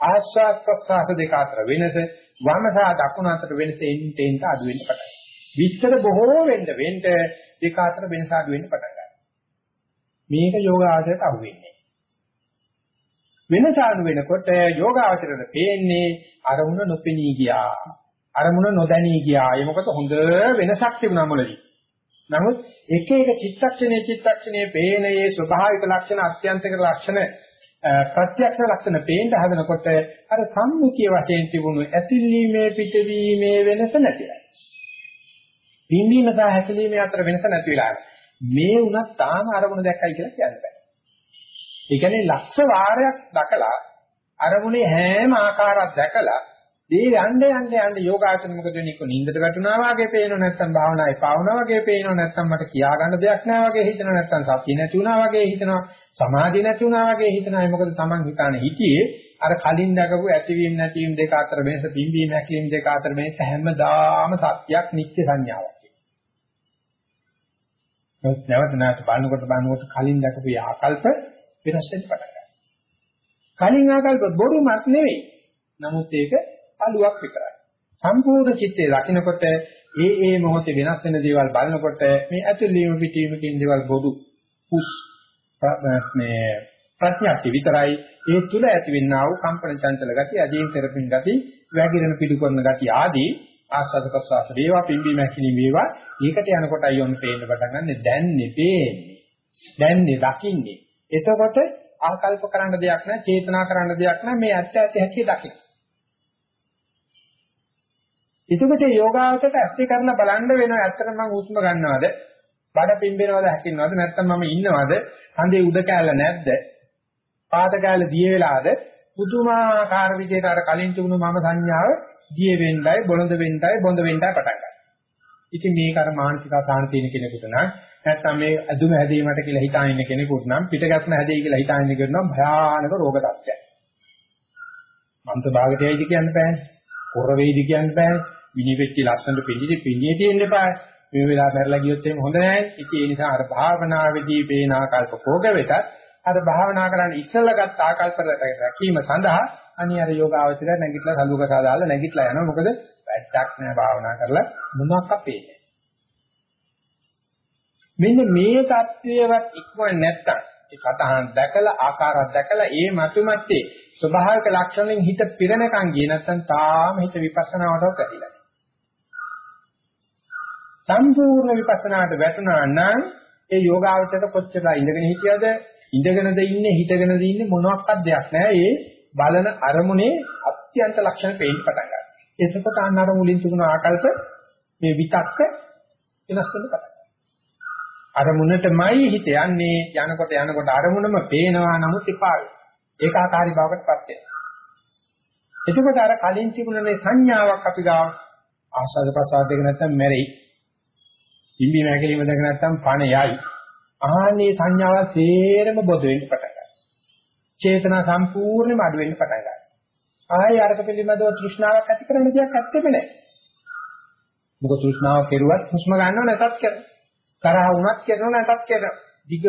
ආශ්වාස ප්‍රශ්වාස දෙක අතර වෙනස වම සහ දකුණ අතර වෙනස එන්න එන්න අඩු වෙන්න පටන් ගන්නවා. විස්තර බොහෝ වෙන්න වෙන්න දෙක අතර වෙනස අඩු වෙන්න පටන් ගන්නවා. මේක යෝගාචරයට අහු වෙන්නේ. වෙනස අඩු වෙනකොට යෝගාචරයට පේන්නේ අරමුණ නොපෙනී ගියා. අරමුණ නොදැනී ගියා. ඒ මොකද හොඳ වෙනසක් තිබුණා මුලදී. නමුත් එක එක චිත්තක්ෂණයේ චිත්තක්ෂණයේ පේනයේ ස්වභාවික ලක්ෂණ අත්‍යන්තක ලක්ෂණ ප්‍රත්‍යක්ෂ ලක්ෂණ පේන්න හදනකොට අර සම්මුතිය වශයෙන් තිබුණු ඇතිලීමේ පිටවීමේ වෙනස නැතිලා. පින්වීම සහ හැකිලීමේ අතර වෙනස නැති වෙලා. මේ උනත් තාම අරමුණ දැක්කයි කියලා කියන්න බෑ. ඒ කියන්නේ ලක්ෂ වාරයක් දැකලා අරමුණේ හැම ආකාරයක් දැකලා දේ යන්න යන්න යන්න යෝගාචර මොකද වෙන්නේ කො නින්දට වැටුණා වගේ පේනව නැත්නම් භාවනා එපා වුණා වගේ පේනව නැත්නම් මට කියා ගන්න දෙයක් නැහැ වගේ හිතනවා නැත්නම් සතිය නැති වුණා වගේ හිතනවා සමාධිය නැති වුණා වගේ හිතනවා ඒ මොකද Taman හිතානේ හිතියේ අර කලින් දකපු ඇතිවීම නැතිවීම දෙක අතර වෙනස පිම්බීම හැකිලිම දෙක අතර වෙනස හැමදාම සත්‍යයක් නිත්‍ය සංඥාවක් නමුත් නැවත නැවත බලනකොට බලනකොට කලින් දකපු ආකල්ප වෙනස් වෙන්න පටන් ගන්නවා. කලින් ආකල්ප බොරුමත් නෙවෙයි. නමුත් ඒක අලුවක් විතරයි. සම්පූර්ණ චිත්තේ දකින්නකොට ඒ ඒ මොහොතේ වෙනස් වෙන දේවල් බලනකොට මේ ඇතුළේම පිටීම කියන දේවල් බොදු පුස් මේ ප්‍රඥාති විතරයි. ඒ තුල ඇතිවෙනා වූ කම්පන චංචල ගතිය, අදීන් තෙරපින් ගතිය, වැగిරෙන පිටු කරන ගතිය ආදී ආස්වාද ප්‍රසවාස වේවා පිම්බීම හැකිලිම වේවා. ඒකට යනකොට අයියොන් පේන්න පටන් ගන්න. දැන් නෙපේන්නේ දැන් නේ දකින්නේ. එතකොට ආකල්ප කරන්න දෙයක් නැහැ චේතනා කරන්න දෙයක් නැහැ. මේ ඇත්ත ඇත්ත හැටි දකින්න. එතකොට යෝගාවචරයට ඇස්ති කරන බලන්න වෙනවා ඇත්තට මම හුස්ම ගන්නවද බඩ පිම්බෙනවද හැකිනවද නැත්නම් මම ඉන්නවද කඳේ උඩ කැල්ල නැද්ද පාද කැල්ල දිය වෙලාද පුදුමාකාර විදිහට අර කලින් තිබුණු මම සංඥාව දිය වෙන්නයි බොළඳ වෙන්නයි බොඳ වෙන්නයි පටන් ගන්නවා. ඉතින් මේක අර මානසික අසහන තියෙන කෙනෙකුට නම් නැත්නම් මේ අදුම හැදීමට කියලා හිතාන ඉන්න කෙනෙකුට නම් පිටගත්ම හැදෙයි කියලා හිතාන ඉන්න කෙනෙකුට නම් භයානක රෝග තත්ත්වයක්. මන්ත භාගයේදී කියන්න බෑනේ. කොර වේදි කියන්න බෑනේ. විනිවෙච්ච ලස්සනට පිළිදි පිළියේ තියෙන්න එපා. මේ වෙලාව මැරලා ගියොත් එහෙම හොඳ නැහැ. ඉතින් ඒ නිසා අර භාවනාවේදී පේන ආකල්ප කෝග වෙතත් අර භාවනා කරන්න ඉස්සෙල්ලා ගත්ත ආකල්ප රැකීම සඳහා අනිවාර්ය යෝගාවචරය නැගිටලා සලුවක සාදාලා නැගිටලා යනවා. මොකද වැටක් නෑ භාවනා කරලා මොනවක් අපේන්නේ. මෙන්න මේ தත්වයවත් ඉක්මන නැත්තම් ඒ කතහන් දැකලා ආකාරයක් දැකලා ඒ මතුමැත්තේ ස්වභාවික ලක්ෂණෙන් හිත පිරෙනකන් ගියේ නැත්තම් තාම හිත විපස්සනාවට කැඩිලා. සම්පූර්ණ විපස්සනාට වැටුණා නම් ඒ යෝගාවචරයට කොච්චර ඉඳගෙන හිටියද ඉඳගෙනද ඉන්නේ හිටගෙනද ඉන්නේ මොනවාක්වත් දෙයක් නෑ ඒ බලන අරමුණේ අත්‍යන්ත ලක්ෂණ පේන්න පටන් ගන්නවා. එතකොට අන්න අර මුලින් තිබුණ ආකල්ප මේ විතක්ක වෙනස් වෙන්න පටන් අරමුණටමයි හිත යන්නේ යනකොට යනකොට අරමුණම පේනවා නමුත් එපා ඒකාකාරී භාවයකටපත් වෙනවා. එතකොට අර කලින් තිබුණ මේ සංඥාවක් අපි ගාව ආස්වාද ප්‍රසාද දෙක නැත්තම් මැරෙයි. ඉම්බි නැගීම දෙක නැත්තම් පණ යයි. ආහනේ සංඥාව සේරම බොද වෙන්න පටන් චේතනා සම්පූර්ණයෙන්ම අඩු වෙන්න පටන් ගන්නවා. ආයෙ අරක පිළිබඳව තෘෂ්ණාවක් ඇති කරන දෙයක් ඇත්තෙම නැහැ. මොකද තෘෂ්ණාව කෙරුවත් හුස්ම ගන්නව නැතත් කරනවා. තරහ වුණත් කරනව නැතත් කරනවා. දිගට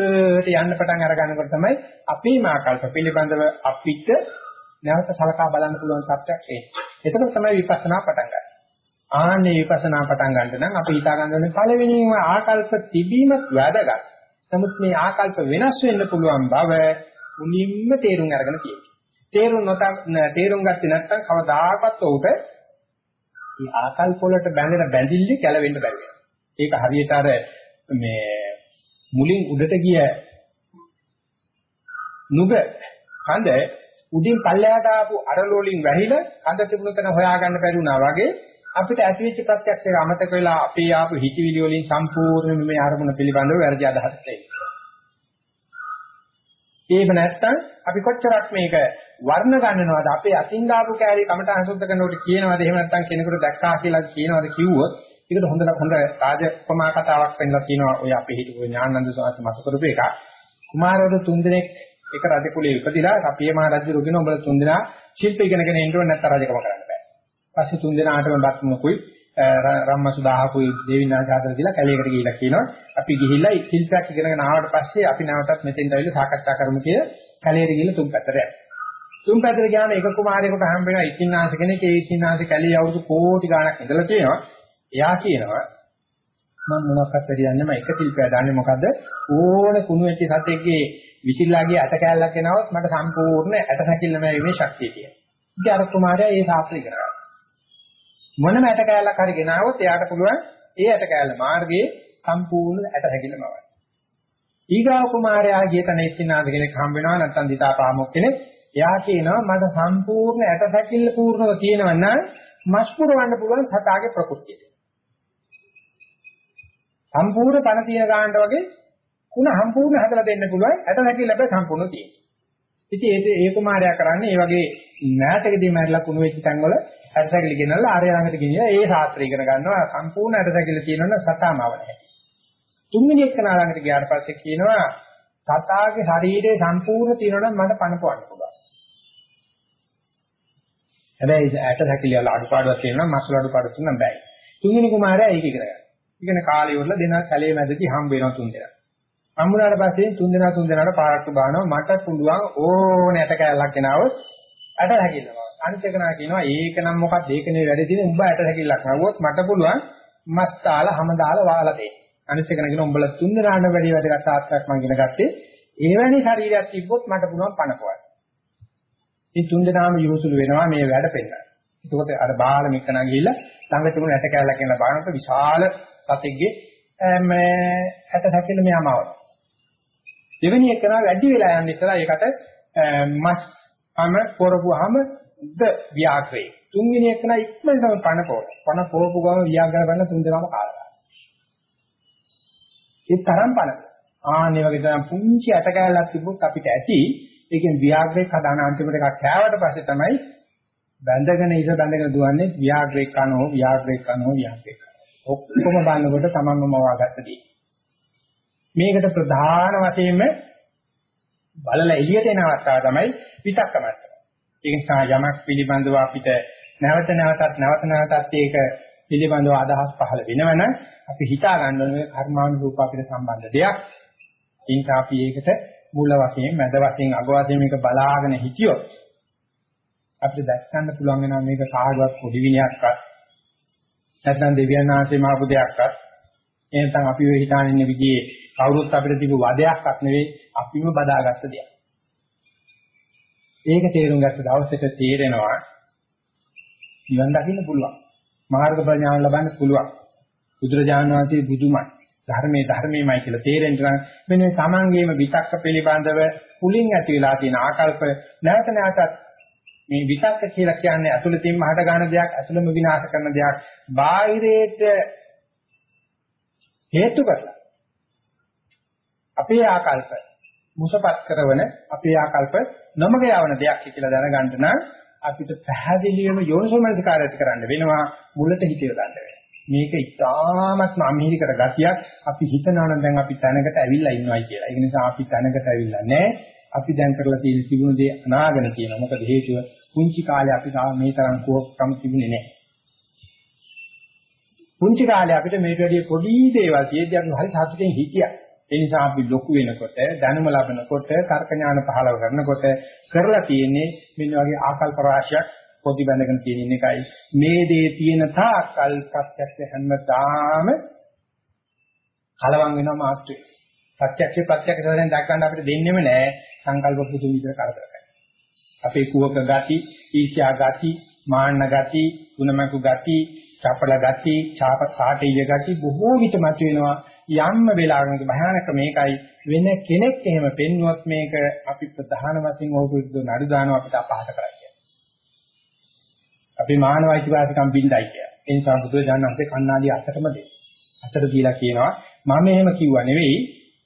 යන්න පටන් අර ගන්නකොට තමයි අපේ මාකල්ප පිළිබඳව අපිට නැවත සලකා බලන්න පුළුවන් සත්‍යක් එන්නේ. එතකොට තමයි විපස්සනා පටන් ගන්නේ. ආන්නේ විපස්සනා පටන් ගන්න නම් අපි හිතා ගන්න ඕනේ පළවෙනිම ආකල්ප තිබීමත් වැදගත්. නමුත් මේ ආකල්ප වෙනස් වෙන්න පුළුවන් බව මුලින්ම තේරුම් අරගෙන තියෙනවා. තේරුම් නොත තේරුම් ගත්තේ නැත්නම් කවදාකවත් උට මේ ආකල්ප වලට බැඳෙන බැඳිල්ල කැලවෙන්න බැරි වෙනවා. ඒක හරියට අර මේ මුලින් උඩට ගිය නුග කඳ උඩින් පල්ලයට ආපු අරලෝලින් වැහිලා කඳ තිබුණ තැන හොයාගන්න බැරි වුණා වගේ අපිට ඇතිවෙච්ච ප්‍රත්‍යක්ෂය අමතක වෙලා අපේ ආපු හිතවිලි වලින් සම්පූර්ණයෙන්ම මේ අරමුණ පිළිබඳව වැරදි අදහස් ලැබෙනවා. එහෙම නැත්නම් අපි කොච්චරක් මේක වර්ණ ගන්නවද? අපේ අතින් දාපු කෑලි කමට අනුසුද්ධ කරනකොට කියනවද? එහෙම නැත්නම් කෙනෙකුට දැක්කා කියලා කියනවද කිව්වොත් ඒකට හොඳ හොඳ රාජ උපමා කතාවක් වෙන්නලා කියනවා ඔය අපේ හිටපු ඥානන්ද සාස්ත්‍ර මත කරපු එක කුමාරවරු තුන්දෙනෙක් එක රජ කුලේ ඉපදිලා අපේ මහ රජු රුගෙන උඹලා තුන්දෙනා ශිල්ප ඉගෙනගෙන ඉන්න ඕනේ නැත්නම් රජකම කරන්න. බෑ. පස්සේ තුන්දෙනාටම බත්මුකුයි රම්මසුදාහකුයි දේවිනාජාතර කියලා කැලේකට ගිහිල්ලා කියනවා අපි ගිහිල්ලා ශිල්පයක් ඉගෙනගෙන ආවට පස්සේ අපි නැවතත් මෙතෙන්ට ඇවිල්ලා සාකච්ඡා කරමු කියලා කැලේට ගිහිල්ලා තුන් පැත්තට යනවා. තුන් පැත්තට ගියාම එක කුමාරයෙකුට හම්බ වෙනවා ඉකින්නාස කෙනෙක් ඒ ඉකින්නාස කැලේ අවුරුදු කෝටි ගාණක් ඉඳලා තියෙනවා. එයා කියනවා මම මොනවක්වත් හරියන්නේ මම එක ශිල්පයක් දන්නේ මොකද්ද ඕන කුණු වෙච්ච සතෙක්ගේ විසිල්ලාගේ ඇට කෑල්ලක් එනවත් මට සම්පූර්ණ ඇට සැකිල්ලම වීමේ ශක්තිය තියෙනවා. ඉතින් අර කුමාරයා ඒ ශාස්ත්‍රය ඉගෙන ගන්නවා. මොනම ඇට කෑල්ලක් හරි ගෙනාවොත් එයාට පුළුවන් ඒ ඇට කෑල්ල මාර්ගයේ සම්පූර්ණ ඇට හැකිලම වයි. ඊගාව කුමාරයා ගිය තැන ඉස්සිනාද කෙනෙක් හම්බ වෙනවා නැත්නම් දිතාපාමොක් කෙනෙක්. එයා කියනවා මට සම්පූර්ණ ඇට හැකිල්ල පූර්ණව තියෙනවා නම් මස් පුරවන්න පුළුවන් සතාගේ ප්‍රകൃතියට. සම්පූර්ණ පණ තියෙන ගානට වගේ කුණ සම්පූර්ණ හදලා දෙන්න පුළුවන් ඇට හැකිල්ල බෑ සම්පූර්ණ තියෙනවා. ඉතින් ඒ ඒ කුමාරයා කරන්නේ මේ වගේ මෑතකදී මැරිලා කුණු වෙච්ච තැන්වල ඇටසැකිලි ගෙනල්ලා ආර්ය ළඟට ගෙනියලා ඒ ශාස්ත්‍රය ඉගෙන ගන්නවා සම්පූර්ණ ඇටසැකිලි තියෙනවනම් සතාමව නැහැ. තුන්වෙනි එක ළඟට ගියාට පස්සේ කියනවා සතාගේ ශරීරයේ සම්පූර්ණ තියෙනවනම් මට පණපවන්න පුළුවන්. හැබැයි ඇටසැකිලි වල අඩුපාඩුවක් තියෙනවා මස් වල අඩුපාඩුවක් තියෙනවා බෑ. තුන්වෙනි කුමාරයා ඒක ඉගෙන ගන්නවා. ඉගෙන කාලේ වල දෙනා කැලේ මැදදී හම්බ වෙනවා තුන් දෙනා. හම්බුනාට පස්සේ තුන් දෙනා තුන් දෙනාට පාරක්කු බානවා මට පුළුවන් ඕනේ ඇට කැලක් ගෙනාවොත් ඇට හැකිනවා. අනිත් එක නා කියනවා ඒක නම් මොකක්ද ඒක නෙවෙයි වැඩි තියෙන්නේ උඹ ඇට හැකිලක් නවුවොත් මට පුළුවන් මස් තාලා හැම දාලා වාලා දෙන්න. අනිත් එක නා කියනවා උඹලා තුන් දෙනාට වැඩි වැඩගත් ආත්මයක් මම ඉගෙන ගත්තේ එවැනි ශරීරයක් තිබ්බොත් මට පුළුවන් පණපවන්න. ඉතින් තුන් දෙනාම යොසුළු වෙනවා මේ වැඩ පෙන්නන්න. එතකොට අර බාල මෙකන ගිහිල්ලා ළඟ තිබුණ ඇට කැලක් කියන බලනකොට විශාල සතෙක්ගේ ඇට සැකිල්ල මෙයාම ආවා. දෙවෙනි එකන වැඩි වෙලා යන ඉතලා ඒකට මස් අම පොරපුවාම ද ව්‍යාග්‍රේ. තුන්වෙනි එකන ඉක්මනටම පණ පොර. පණ පොරපු ගම ව්‍යාග්‍ර බන්න තුන් දෙනාම කාලා. ඒ තරම් පණ. ආන්නේ වගේ තමයි පුංචි ඇට කැලක් තිබුත් අපිට ඇති ඒකෙන් ව්‍යාග්‍රේ කදාන අන්තිමට එකක් කෑවට පස්සේ තමයි බැඳගෙන ඉඳ බැඳගෙන දුවන්නේ ව්‍යාග්‍රේ කනෝ ව්‍යාග්‍රේ කනෝ ව්‍යාග්‍රේ කනෝ. ඔක්කොම බලනකොට තමන්ම මවාගත්තදී. මේකට ප්‍රධාන වශයෙන්ම බලලා එළියට එන අවස්ථාව තමයි විතක්ක මට්ටම. ඒ නිසා යමක් පිළිබඳව අපිට නැවත නැවතත් නැවත නැවතත් ඒක පිළිබඳව අදහස් පහළ වෙනවනම් අපි හිතා ගන්න ඕනේ කර්මානුරූප අපිට සම්බන්ධ දෙයක්. ඒ නිසා අපි ඒකට මූල වශයෙන්, මැද වශයෙන්, අග වශයෙන් මේක බලාගෙන හිටියොත් අපිට දැක් ගන්න පුළුවන් වෙනවා මේක කාගවත් පොඩි විනයක්වත් නැත්නම් දෙවියන් වහන්සේ මාපු දෙයක්වත් එහෙනම් අපි ඔය හිතාන ඉන්න විදිහේ කවුරුත් අපිට තිබු වදයක්වත් නෙවෙයි අපිම බදාගත්ත දෙයක්. ඒක තේරුම් ගත්ත දවසට තේරෙනවා නිවන් දකින්න පුළුවන්. මාර්ග ප්‍රඥාන ලබන්න පුළුවන්. බුදුරජාණන් වහන්සේ බුදුමයි. ධර්මයේ ධර්මයමයි කියලා තේරෙන්න නම් මෙන්න මේ තමන්ගේම විතක්ක පිළිබඳව කුලින් ඇති වෙලා තියෙන ආකල්ප නැවත නැවතත් මේ විතක්ක කියලා කියන්නේ අතුලතින්ම හට ගන්න දෙයක් අතුලම විනාශ කරන දෙයක් බාහිරේට හේතු කරලා අපේ ආකල්ප මුසපත් කරන අපේ ආකල්ප නොමග යවන දෙයක් කියලා දැනගන්න නම් අපිට පැහැදිලිවම යෝනිසෝමනසිකාරය කරන්න වෙනවා මුලට හිතිය ගන්න වෙනවා මේක ඉතාමත්ම අමහිරිකර ගතියක් අපි හිතනවා නම් දැන් අපි තැනකට ඇවිල්ලා ඉන්නවයි කියලා. ඒ නිසා අපි තැනකට ඇවිල්ලා නැහැ. අපි දැන් කරලා තියෙන තිබුණු දේ අනාගෙන තියෙනවා. මොකද හේතුව පුංචි කාලේ අපි මේ තරම් කෝක්කම් තිබුණේ නැහැ. පුංචි කාලේ අපිට මේට වැඩිය පොඩි දේවල් තියෙද්දි අපි හරි සතුටින් හිටියා. ඒ නිසා අපි ලොකු වෙනකොට දැනුම ලබනකොට තර්ක ඥාන පහළව කරනකොට කරලා තියෙන්නේ මෙන්න වගේ ආකල්ප රාශියක් පොඩි බැඳගෙන තියෙන එකයි. මේ දේ තියෙන තාක්කල් ප්‍රත්‍යක්ෂ හැමදාම කලවම් වෙනවා මාත්‍රේ. ප්‍රත්‍යක්ෂ ප්‍රත්‍යක්ෂ වශයෙන් දැක් ගන්න අපිට දෙන්නෙම නෑ සංකල්ප පුදු විදිහට කරදර කරනවා. අපේ කුවක ගති, ඊර්ෂ්‍යා ගති, මාන්න ගති, ගුණමක ගති, චපල ගති, ඡාප සාටීය ගති බොහෝ විට මත වෙනවා. යම්ම වෙලාවක භයානක මේකයි වෙන කෙනෙක් එහෙම පෙන්වුවත් මේක අපි ප්‍රධාන වශයෙන් ඕපුරුදු නඩු දානවා අපිට අපහාස කරයි කියන්නේ. අපි මානව අයිතිවාසිකම් බින්දයි කියන්නේ. ඒ නිසා බුදුරජාණන් වහන්සේ කන්නාඩි අතටම දෙයි. අතට දීලා කියනවා මම එහෙම කිව්වා නෙවෙයි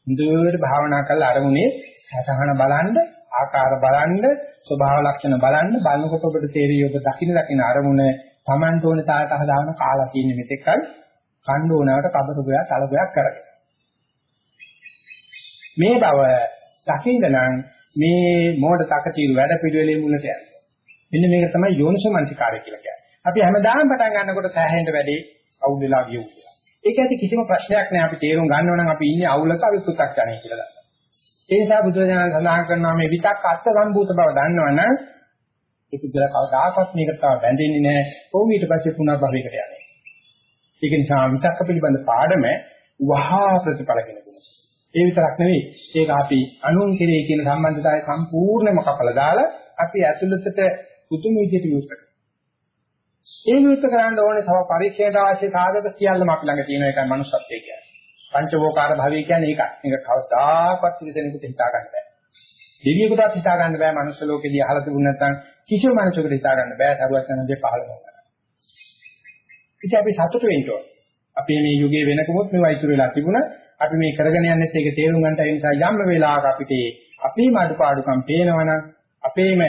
හොඳට භාවනා කරලා අරමුණේ සතහන බලන්න ආකාර බලන්න ස්වභාව ලක්ෂණ බලන්න බලනකොට ඔබට තේරෙයි ඔබ දකින්න දකින්න අරමුණ Taman තෝන තාලට හදාගෙන කාලා තියෙන මෙතෙක්ල් කණ්ඩ ඕනවට කබර ගෝයා තල ගෝයක් කරගෙන මේ බව දකින්න නම් මේ මොඩ තකතිරු වැඩ පිළිවෙලේ මුලට යන්න. මෙන්න මේක තමයි යෝනිසෝ මනසිකාරය කියලා කියන්නේ. අපි හැමදාම පටන් ගන්නකොට සෑහෙන්න වැඩි අවුල් වෙලා ගියුවා. ඒක ඇති කිසිම ප්‍රශ්නයක් නෑ අපි තේරුම් ගන්නව නම් අපි ඉන්නේ අවුලක අපි පු탁ජනයි කියලා ගන්නවා. ඒ නිසා බුදුරජාණන් සඳහන් කරනවා මේ විතක් අත්ත සම්භූත බව දන්නවනම් ඒ පුදුල කවදාකවත් මේකට තව බැඳෙන්නේ නැහැ. කොහොම ඊට පස්සේ පුනර්භවයකට යන්නේ. ඒක නිසා විතක්ක පිළිබඳ පාඩම වහා ප්‍රතිඵලගෙන දුන්නා. ඒ විතරක් නෙවෙයි ඒක අපි අනුන් කෙරේ කියන සම්බන්ධතාවය සම්පූර්ණයෙන්ම කපලා දාලා අපි ඇතුළතට පුදුම විදිහට යොමු කරනවා. ඒ විවෘත කරන්න ඕනේ තව පරිච්ඡේද අවශ්‍ය සාධක සියල්ලම අපි ළඟ තියෙන එකයි manussත්වය කියන්නේ. පංචවෝකාර භවය කියන්නේ ඒකයි. මේක කවදාකවත් ඉතිරෙනෙකුට හිතා ගන්න බෑ. දෙවියෙකුටත් හිතා ගන්න බෑ මනුස්ස ලෝකෙදී අහලා තිබුණ නැත්නම් කිසිම මනුස්සයෙකුට හිතා ගන්න බෑ සරුවත් යන දේ පහළ වෙනවා. ඉතින් අපි සතුටු වෙන්න ඕනේ. අපි මේ යුගයේ වෙනකමුත් මේවා ඉතුරු වෙලා තිබුණා. අපි මේ කරගෙන යන්නේ ඒක තේරුම් ගන්නට ඒ නිසා යම් වෙලාවක අපිට අපේම අඩුපාඩුකම් පේනවනම් අපේම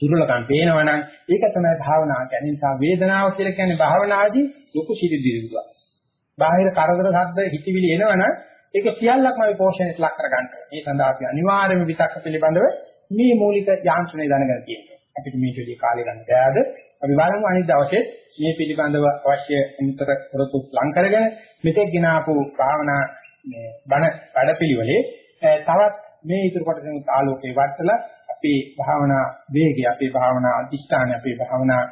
දුර්වලකම් පේනවනම් ඒක තමයි භාවනාව කියන්නේ. නිසා වේදනාව කියලා කියන්නේ භාවනාදී ලොකු සිරිදිරිදුවක්. බාහිර කරදර සද්ද හිතවිලි එනවනම් ඒක සියල්ලක්ම අපි පෝෂණයට ලක් කර ගන්නවා. ඒ සඳහා අපි අනිවාර්යයෙන්ම විතක්ක පිළිබඳව මේ මූලික යාන්ත්‍රණය දැනගන්න තියෙනවා. අපිට මේක විදිහේ කාලය ගන්න බෑද? අපි බලමු අනිත් දවසේ මේ පිළිබඳව අවශ්‍ය අන්තර කරතු ලං කරගෙන මෙතෙක් ගෙන ආපු භාවනා මේ බණ වැඩපිළිවෙලේ තවත් මේ ඊටු කොටසෙන් ආලෝකේ වටලා අපේ භාවනා වේගය, අපේ භාවනා අධිෂ්ඨානය, අපේ භාවනා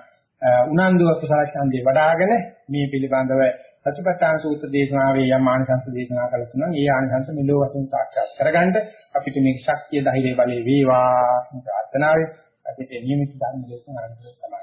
උනන්දුව කුසල ඡන්දේ වඩ아가න මේ පිළිබඳව සතිපට්ඨාන සූත්‍ර දේශනාවේ යම් ආනිසංස දේශනා කළා තුනන් ඒ ආනිසංස මෙලෝ වශයෙන් සාක්ෂාත් කරගන්න අපිට මේ ශක්තිය ධෛර්ය බලය වේවා ප්‍රාර්ථනාවේ අපිට නියමිත ධර්ම දේශනාවකට සමාන